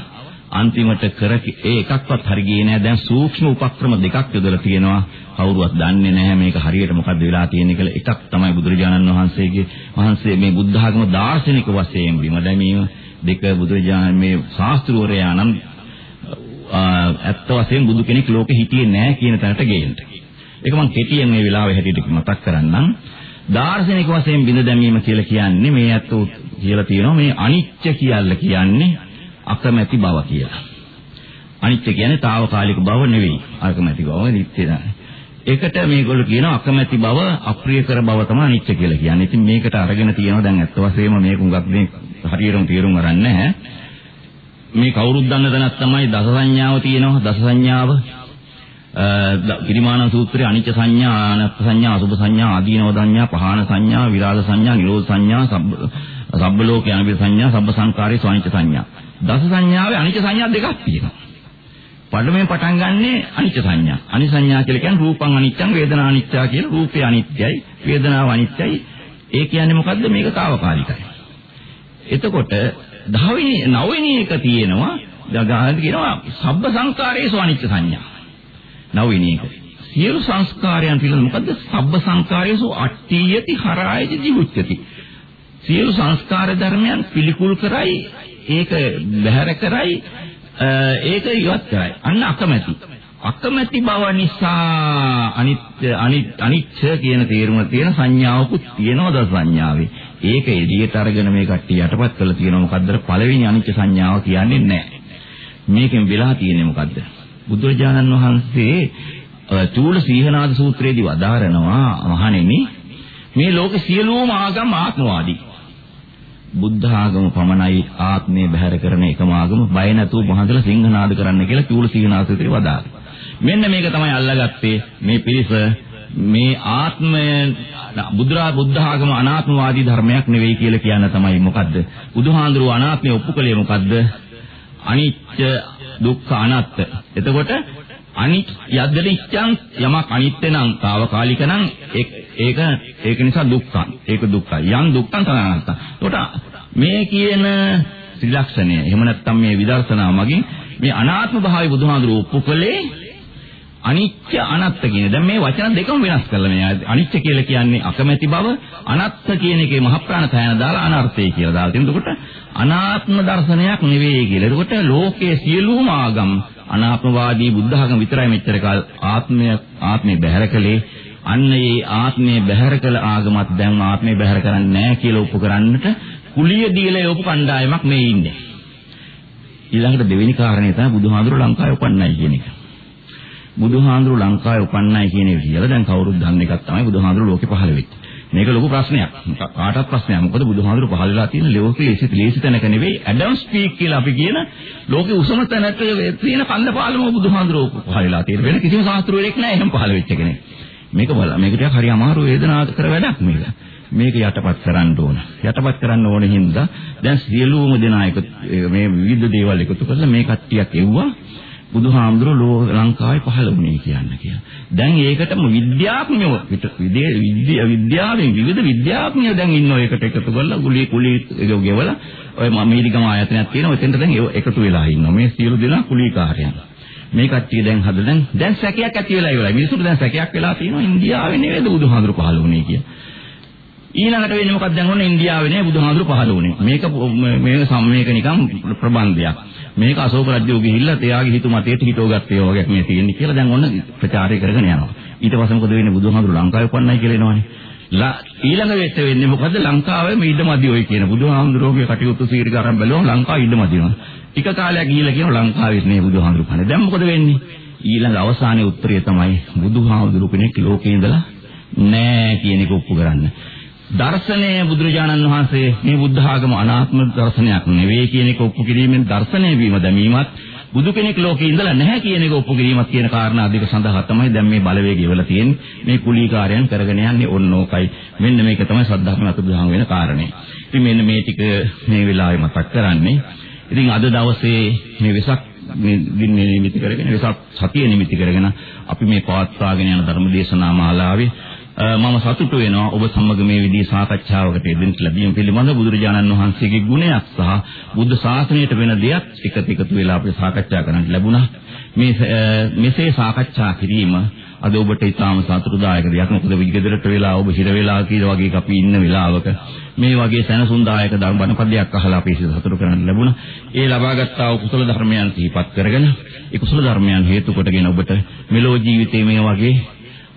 අන්තිමට කර ඒ එකක්වත් හරි ගියේ නෑ. දැන් සූක්ෂම උපක්‍රම දෙකක් යොදලා තියෙනවා. කවුරුවත් දන්නේ නැහැ මේක හරියට මොකද්ද වෙලා තියෙන්නේ කියලා. එකක් තමයි බුදුරජාණන් වහන්සේගේ වහන්සේ මේ බුද්ධ ආගම දාර්ශනික වශයෙන් බිම දැමීම. දෙක බුදුරජාණන් මේ ශාස්ත්‍රවරයා නම් ඇත්ත වශයෙන් බුදු කෙනෙක් ලෝකෙ හිටියේ නැහැ කියන තැනට ගේන්න. ඒක මම කෙටියෙන් මේ වෙලාවේ හැටියට මතක් කරන්නම්. දාර්ශනික වශයෙන් බිඳ දැමීම කියලා කියන්නේ මේ ඇත්තෝ කියලා තියෙනවා මේ අනිත්‍ය කියලා කියන්නේ අකමැති බව කියලා. අනිත්‍ය කියන්නේ తాවකාලික බව නෙවෙයි. අකමැති බව නිත්‍ය නෑ. ඒකට මේගොල්ලෝ කියනවා අකමැති බව අප්‍රියකර බව තමයි අනිත්‍ය කියලා කියන්නේ. ඉතින් මේකට අරගෙන තියෙනවා දැන් ඇත්ත වශයෙන්ම මේක උඟක් මේ හරියටම තේරුම් ගන්න නැහැ. මේ කවුරුත් දන්න දැනක් තමයි දස සංඥාව තියෙනවා. දස සංඥාව කිරිමාන සූත්‍රයේ අනිච්ච සංඥා, අනත්ත් සංඥා, අසුභ සංඥා, ආදීනව සංඥා, පහාන සංඥා, විරාග සංඥා, නිරෝධ සංඥා, සබ්බ සබ්බ ලෝක යන සංඥා, සබ්බ සංකාරයේ ස්වනිච්ච සංඥා. දස සංඥාවේ අනිච්ච සංඥා දෙකක් තියෙනවා. පළමුවෙන් පටන් ගන්නෙ අනිච්ච සංඥා. අනිච්ච සංඥා කියලා කියන්නේ රූපං අනිච්චං, වේදනා අනිච්චා කියලා රූපය අනිත්‍යයි, වේදනාව අනිත්‍යයි. ඒ කියන්නේ මොකද්ද? මේක తాවකාලිකයි. එතකොට දහවෙනි නවවෙනි එක තියෙනවා ගාහන කියනවා සබ්බ සංකාරයේසු අනිච්ච සංඥා. නවවෙනි එක. සියලු සංස්කාරයන් පිළිබඳ මොකද්ද? සබ්බ සංකාරයේසු අට්ඨියති හරායති ජීවිතති. සියලු සංස්කාර ධර්මයන් පිළිකුල් කරයි ඒක බැහැර කරයි ඒක ඉවත් කරයි. අන්න අකමැති. අකමැති බව නිසා අනිත්‍ය අනිත්‍ය කියන තේරුම තියෙන සංඥාවකුත් තියෙනවද සංඥාවේ. ඒක එළියට අරගෙන මේ කට්ටිය යටපත් කරලා තියෙනවා මොකද්ද? පළවෙනි අනිත්‍ය සංඥාව කියන්නේ නැහැ. මේකෙන් වෙලා තියෙන්නේ මොකද්ද? බුදුරජාණන් වහන්සේ චූල සීහනාද සූත්‍රයේදී වදාරනවා මහණෙනි මේ ලෝකේ සියලුම ආගම් ආත්මවාදී. බුද්ධ ආගම පමණයි ආත්මය බැහැර කරන එකම ආගම බය නැතුව මහන්දලා සිංහනාද කරන්න කියලා චූල සීහනාද සූත්‍රයේ වදාරනවා. මෙන්න මේක තමයි අල්ලගත්තේ මේ පිරිස මේ ආත්මය බුදුරා බුද්ධ ආගම අනාත්මවාදී ධර්මයක් නෙවෙයි කියලා කියන්න තමයි මොකද්ද? බුදුහාඳුරු අනාත්මය ඔප්පු කළේ මොකද්ද? අනිත්‍ය දුක්ඛ අනාත්ත. එතකොට අනිත් යද්දලිච්ඡං යමක් අනිත්‍ය නම් తాවකාලික නම් ඒක ඒක නිසා දුක්ඛං. ඒක දුක්ඛයි. යම් දුක්ඛං තනනාත්ත. එතකොට මේ කියන ත්‍රිලක්ෂණය එහෙම නැත්නම් මේ විදර්ශනා මගින් මේ අනාත්ම භාවය බුදුහාඳුරු ඔප්පු කළේ අනිත්‍ය අනත්ත කියන. දැන් මේ වචන දෙකම වෙනස් කරලා මේ අනිත්‍ය කියලා කියන්නේ අකමැති බව, අනත්ත කියන එකේ මහ ප්‍රාණ තයන දාලා අනර්ථය කියලා දාලා තියෙනවා. එතකොට අනාත්ම දර්ශනයක් නෙවෙයි කියලා. එතකොට ලෝකයේ සියලුම ආගම් අනාත්මවාදී බුද්ධ ආගම විතරයි මෙච්චර කාල ආත්මය ආත්මය බැහැර කළේ. අන්න ඒ ආත්මය බැහැර කළ ආගමත් දැන් ආත්මය බැහැර කරන්නේ නැහැ කියලා ඔප්පු කරන්නට කුලිය දීලා යොපු කණ්ඩායමක් මේ ඉන්නේ. ඊළඟට දෙවෙනි කාරණේ තමයි බුදුහාඳුර ලංකාවේ උපන්නයි කියන එක. බුදුහාඳුරු ලංකාවේ උපන්නයි කියන එක කියලා දැන් කවුරුත් දන්න එකක් තමයි බුදුහාඳුරු ලෝකෙ පහළ වෙන්නේ. මේක ලොකු ප්‍රශ්නයක්. කාටවත් ප්‍රශ්නයක්. මොකද බුදුහාඳුරු පහළ වෙලා තියෙන ලෝකෙ ලේසි ලේසි තැනක නෙවෙයි ඇඩම්ස් පීක් කියලා අපි කියන ලෝකෙ උසම තැනක තියෙන කන්දපාලම බුදුහාඳුරු පහළ වෙලා තියෙන. වෙන කිසිම ශාස්ත්‍රවලෙක් නැහැ එහෙම පහළ වෙච්ච කෙනෙක්. මේක බල මේක ටිකක් හරි අමාරු වේදනාකර වැඩක් මේක. මේක යටපත් කරන්න ඕන. යටපත් කරන්න ඕන හින්දා දැන් සියලුම දෙනා එක මේ විවිධ දේවල් එකතු කරලා මේ කට්ටියක් එව්වා. බුදුහාමුදුරුවෝ ලංකාවේ පහළ වුණේ කියන්න කියලා. දැන් ඒකටම විද්‍යාඥයෝ විද්‍යාවෙන් විවිධ විද්‍යාඥයෝ දැන් ඉන්නෝ ඒකට එකතු කරලා ගුලී කුලී ගෙවලා ඔය මේරිකම ආයතනයක් තියෙනවා. එතෙන්ට දැන් එකතු වෙලා ඉන්නවා. මේ සියලු දෙනා කුලීකාරයන්. මේ කට්ටිය දැන් හදලා දැන් සැකයක් ඇති වෙලා ඉවරයි. මිනිස්සුන්ට දැන් සැකයක් වෙලා තියෙනවා ඉන්දියාවේ නෙවෙයිද බුදුහාමුදුරුවෝ පහළ වුණේ කියලා. ඊළඟට වෙන්නේ මොකක්ද දැන් ඔන්න ඉන්දියාවේ නේ බුදුහාමුදුරු පහළ වුණේ. මේක මේක සම්මේක නිකන් ප්‍රබන්ධයක්. මේක අශෝක රජු ගිහිල්ලා එයාගේ හිතු මතයට හිතවගත්තේ වගේ මේ තියෙන්නේ කියලා දැන් ඔන්න ප්‍රචාරය කරගෙන යනවා. ඊට පස්සේ මොකද වෙන්නේ බුදුහාමුදුරු ලංකාවේ පන්නයි කියලා එනවනේ. ඊළඟ වෙච්ච වෙන්නේ මොකද ලංකාවේ මේ ඉඩමදි ඔය කියන බුදුහාමුදුරුවෝගේ කටයුතු සීරික අරන් බැලුවම ලංකාව ඉඩමදිනවා. ටික කාලයක් ගිහිල්ලා කියනවා ලංකාවේ නේ බුදුහාමුදුරු පන්නේ. දැන් මොකද වෙන්නේ? ඊළඟ අවසානයේ උත්තරය තමයි බුදුහාමුදුරු කෙනෙක් ලෝකේ ඉඳලා නෑ කියන එක ඔප්පු කරන්න. දර්ශනය බුදුරජාණන් වහන්සේ මේ බුද්ධ ආගම අනාත්ම දර්ශනයක් නෙවෙයි කියන එක ඔප්පු කිරීමෙන් දර්ශනය වීම දැමීමත් බුදු කෙනෙක් ලෝකේ ඉඳලා නැහැ කියන එක ඔප්පු කිරීමක් කියන කාරණා දෙක සඳහා තමයි දැන් මේ බලවේගය ඉවලා තියෙන්නේ. මේ කුලීකාරයන් කරගෙන යන්නේ ඕන ඕකයි. මෙන්න මේක තමයි සද්ධාත්ම අතුරුදහන් වෙන කාරණේ. ඉතින් මෙන්න මේ ටික මේ වෙලාවේ මතක් කරන්නේ. ඉතින් අද දවසේ මේ වෙසක් මේ දින්නේ නිමිති කරගෙන වෙසක් සතිය නිමිති කරගෙන අපි මේ පවත්වාගෙන යන ධර්ම දේශනා මාලාවේ මම සතුටු වෙනවා ඔබ සමග මේ විදිහේ සාකච්ඡාවකට යෙදෙන්න ලැබීම පිළිබඳ බුදුරජාණන් වහන්සේගේ ගුණයක් සහ බුද්ධ ශාසනයට වෙන දෙයක් එකට එකතු වෙලා අපිට සාකච්ඡා කරන්න ලැබුණා. මේ මෙසේ සාකච්ඡා කිරීම අද ඔබට ඉතාම සතුටුදායක දෙයක්. මොකද විගෙදරට වෙලා ඔබ හිර වෙලා කියලා වගේ අපි ඉන්න වෙලාවක මේ වගේ සැනසුම්දායක ධර්ම බණපදයක් අහලා අපි සතුටු කරන්න ලැබුණා. ඒ ලබාගත් ආ කුසල ධර්මයන් සිහිපත් කරගෙන ඒ කුසල ධර්මයන් හේතු කොටගෙන ඔබට මෙලෝ ජීවිතයේ මේ වගේ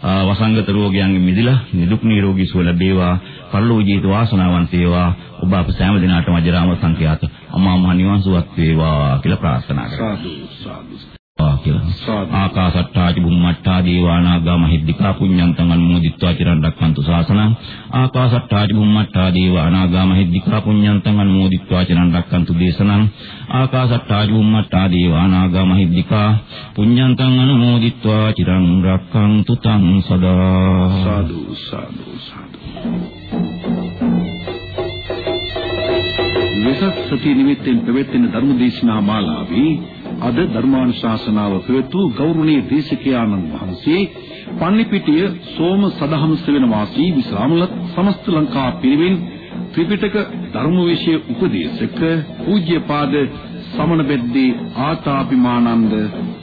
වසංගත රෝගයන්ගෙන් මිදලා නිදුක් නිරෝගී සුව ලැබේවා. පරලෝ ජීවිත වාසනාවන්ත වේවා ඔබ අප සෑම දිනකටම අජරාම සංඛ්‍යාත අමා මහ නිවන් සුවක් වේවා කියලා ප්‍රාර්ථනා කරා සාදු සාදු. කියලා. ආකාසට්ටා චුම්මට්ටා දේවානාගා මහිද්దికා පුඤ්ඤන්තං අනුමෝදිත්වා චිරන් රක්ඛන්තු ශාසනං. ආකාසට්ටා චුම්මට්ටා දේවානාගා මහිද්దికා පුඤ්ඤන්තං අනුමෝදිත්වා චිරන් රක්ඛන්තු දේශනං. ආකාසට්ටා චුම්මට්ටා දේවානාගා මහිද්దికා පුඤ්ඤන්තං අනුමෝදිත්වා චිරන් රක්ඛන්තු තං සදා. සාදු සාදු සාදු. විසත් සති නිමිත්තෙන් පැවැත්වෙන ධර්ම දේශනා මාලාවේ අද ධර්මානුශාසනාව පෙරතු ගෞරවනීය දේශකයාණන් වහන්සේ පන්නිපිටිය සෝම සදහම් සෙවන වාසී විශ්‍රාමලත් සමස්ත ලංකා පිරිවෙන් ත්‍රිපිටක ධර්මවිෂය උපදේශක පූජ්‍යපාද සමන බෙද්දී ආතාපිමානන්ද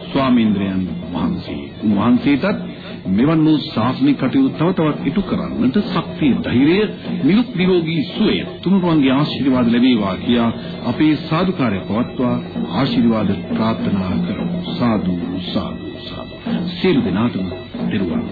ස්වාමීන්ද්‍රයන් වහන්සේ. උන්වහන්සේටත් මෙවන් වූ ශාසනික කටයුතු තව තවත් ඉටු කරන්නට ශක්තිය ධෛර්යය නිරුක් නිරෝගී සුවය තුනුරුවන්ගේ ආශිර්වාද ලැබේවා කියා අපේ සාදුකාරය පවත්වා ආශිර්වාද ප්‍රාර්ථනා කරමු. සාදු සාදු සාදු. සියලු දෙනාටම දරුවන්